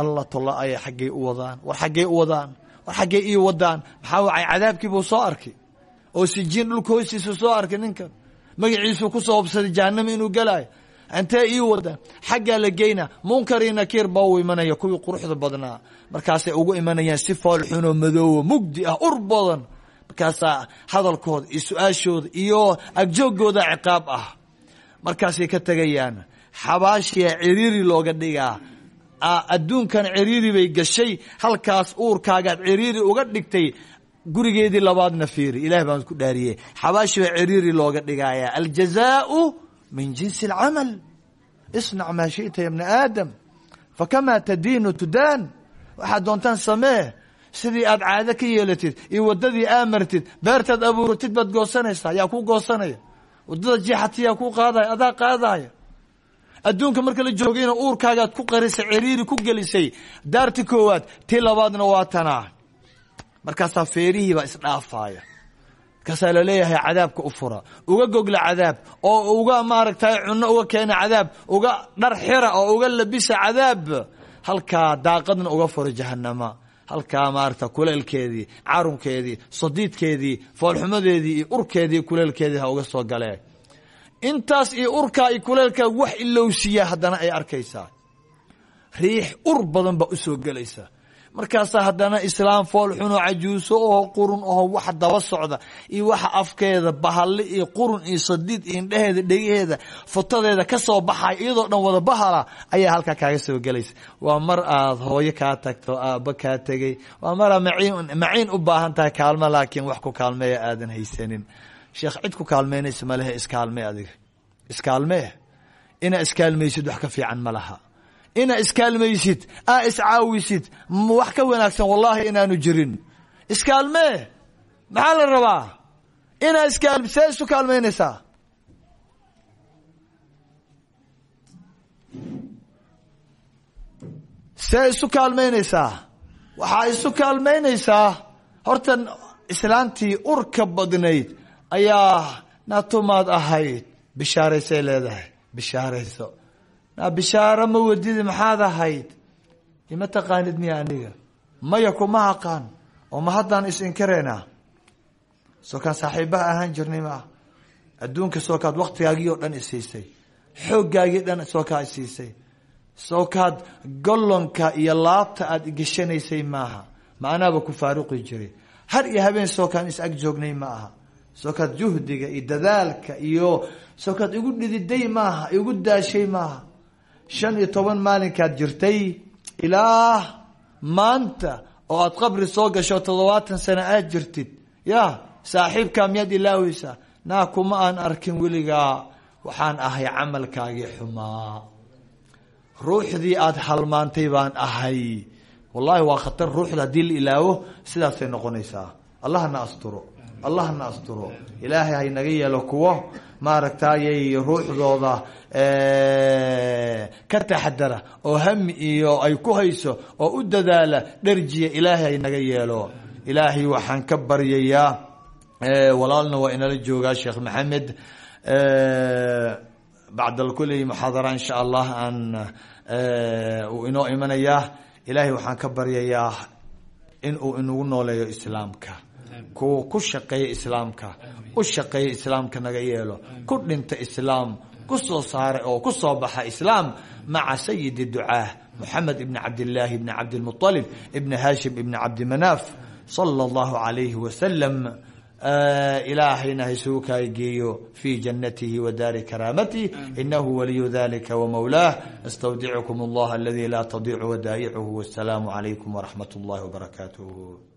alla tolla aya xaggay u wadaan war xaggay u wadaan war xaggay ii wadaan maxaa wacay cadaabkii buu soo arkay. Oo sijiin dhulka hoostiisa soo arkay ninkan. Magaciisuu ku soo hobsaday jahanama inuu gelaayo intee ii wadaan xaggaa la geyna munkar iyo nakiir baa u imanaya kuwii quruxda badnaa. Markaasay ugu imanayaan si foolxunoo madoowa mugdi ah ur badan. Markaasaa hadalkooda iyo su'aashooda iyo agjoogooda ciqaab ah. Markaasay ka tegayaan xabaashiya ciriiri looga dhigaa adduunkan ciriiri bay gashay halkaas uurkaagaad ciriiri uga dhigtay gurigeedii labaadna fiiri. Ilaah baan ku dhaariyey. Xabaashi baa ciriiri looga dhigaya aljazaau min jinsi اlcamal isnac maa shita ya bna aadam. Fakamaa tadiinu tudaan. Waxaad doontaan samee sidii aad caado ka yeelatid iyo wadadii aamartid beertaad abuuratid baad goosanaysaa yaa kuu goosanaya waddada jeexati yaa kuu qaadaya adaa qaadaya adduunka marka la joogayna uurkaagaad ku qarisay ciriiri ku gelisay daarti koowaad tii labaadna waa tanaa markaasaa feerihii baa isdhaafaya. Markaasaa la leeyahay cadaabka u fura. Uga gogla cadaab oo uga maaragtay cunno uga keena cadaab uga dhar xira oo uga labisa cadaab halkaa daaqadna uga fura jahanama halkaa maaragta kuleelkeedii carunkeedii sadiidkeedii foolxumadeedii iyo urkeedii kuleelkeedii ha uga soo galee intaas iyo urkaa iyo kuleelkaa wax ilowsiya haddana ay arkaysaa. Riix ur badan baa u soo gelaysa. Markaasaa haddana islaam foolxunoo cajuuso oo qurun oo waxa daba socda iyo waxa afkeeda bahalle iyo qurun iyo sadiid iyo indheheeda dhegaheeda fotadeeda ka soo baxay iyadoo dhan wada bahala ayaa halkaa kaaga soo gelaysa. Waa mar aad hooyo kaa tagto aabba kaa tegey. Waa maciin maciin u baahan tahay kaalmo laakiin wax ku kaalmeeya aadan haysanin sheekh cid ku kaalmeynaysa malehe iskaalmee adiga. Iskaalmee inaa iskaalmaysid wax ka fiican ma laha. Inaa iskaalmaysid aa iscaawisid wax ka wanaagsan wallaahi inaanu jirin. Iskaalmee maxaa la rabaa? Inaa iskaal see isu kaalmaynaysaa see isu kaalmaynaysaa waxaa isu kaalmaynaysaa horta islaantii urka badnayd ayaa naatumaad ahayd. Bishaaraysay leedahay. Bishaarayso. Na bishaaro ma wadidi maxaad ahayd? Ima taqaanid miya aniga? Maya kuma aqaan oo ma haddaan is-inkareynaa soo saaxiibaha ahaan jirnay maa adduunka soo kaad oo dhan isiisay xooggaagii dhan soo kaa isiisay soo kaad gollonka iyo laabta aada igeshanaysay maaha ma anaaba ku faaruqi jiray. Har iyo habeen soo kaan is ag joognay ma aha soo kaad juhdiga iyo dadaalka iyo soo kaad igu dhididay maaha igu daashay maaha. Shan iyo toban maalinkaad jirtay ilaa maanta oo aad qabri soo gasho toddobaatan sano aad jirtid. Ya saaxiibkaa miyaad ilaaweysaa? Naa kuma aan arkin weligaa waxaan ahay camalkaagii xumaa. Ruuxdii aada halmaantay baan ahay. Wallahi waa khatar ruuxda haddii la ilaawo sidaasay noqonaysaa. Allahna asturo allahna asturo ilaahay haynaga yeelo kuwo maaragtayay ruuxdooda ka taxadara oo hami iyo ay ku hayso oo u dadaala dherjiya ilaahay haynaga yeelo. Ilaahay waxaan ka baryayaa walaalna waa inala joogaa sheekh maxamed. Bacda kulli muxaadara insha allah aan uu inoo imanayaa. Ilaahay waxaan ka baryayaa in uu inagu nooleeyo islaamka kuwa ku shaqeeya islaamka u shaqeeya islaamka naga yeelo ku dhinta islaam ku soo saaray oo ku soo baxa islaam maca sayidi ducaah moxamed ibni cabdillaahi ibni cabdilmualib ibni hashim ibni cabdimanaaf sala allahu calayhi wasalam ilaahayna haysugu kaa geeyo fii jannatihi wa daari karaamatihi inahu waliyu dalika wmawlaah astawdicukum allah aladi laa tadiicu wadaa'icuhu wasalaamu calaykum waraxmat اllahi wbarakaatuh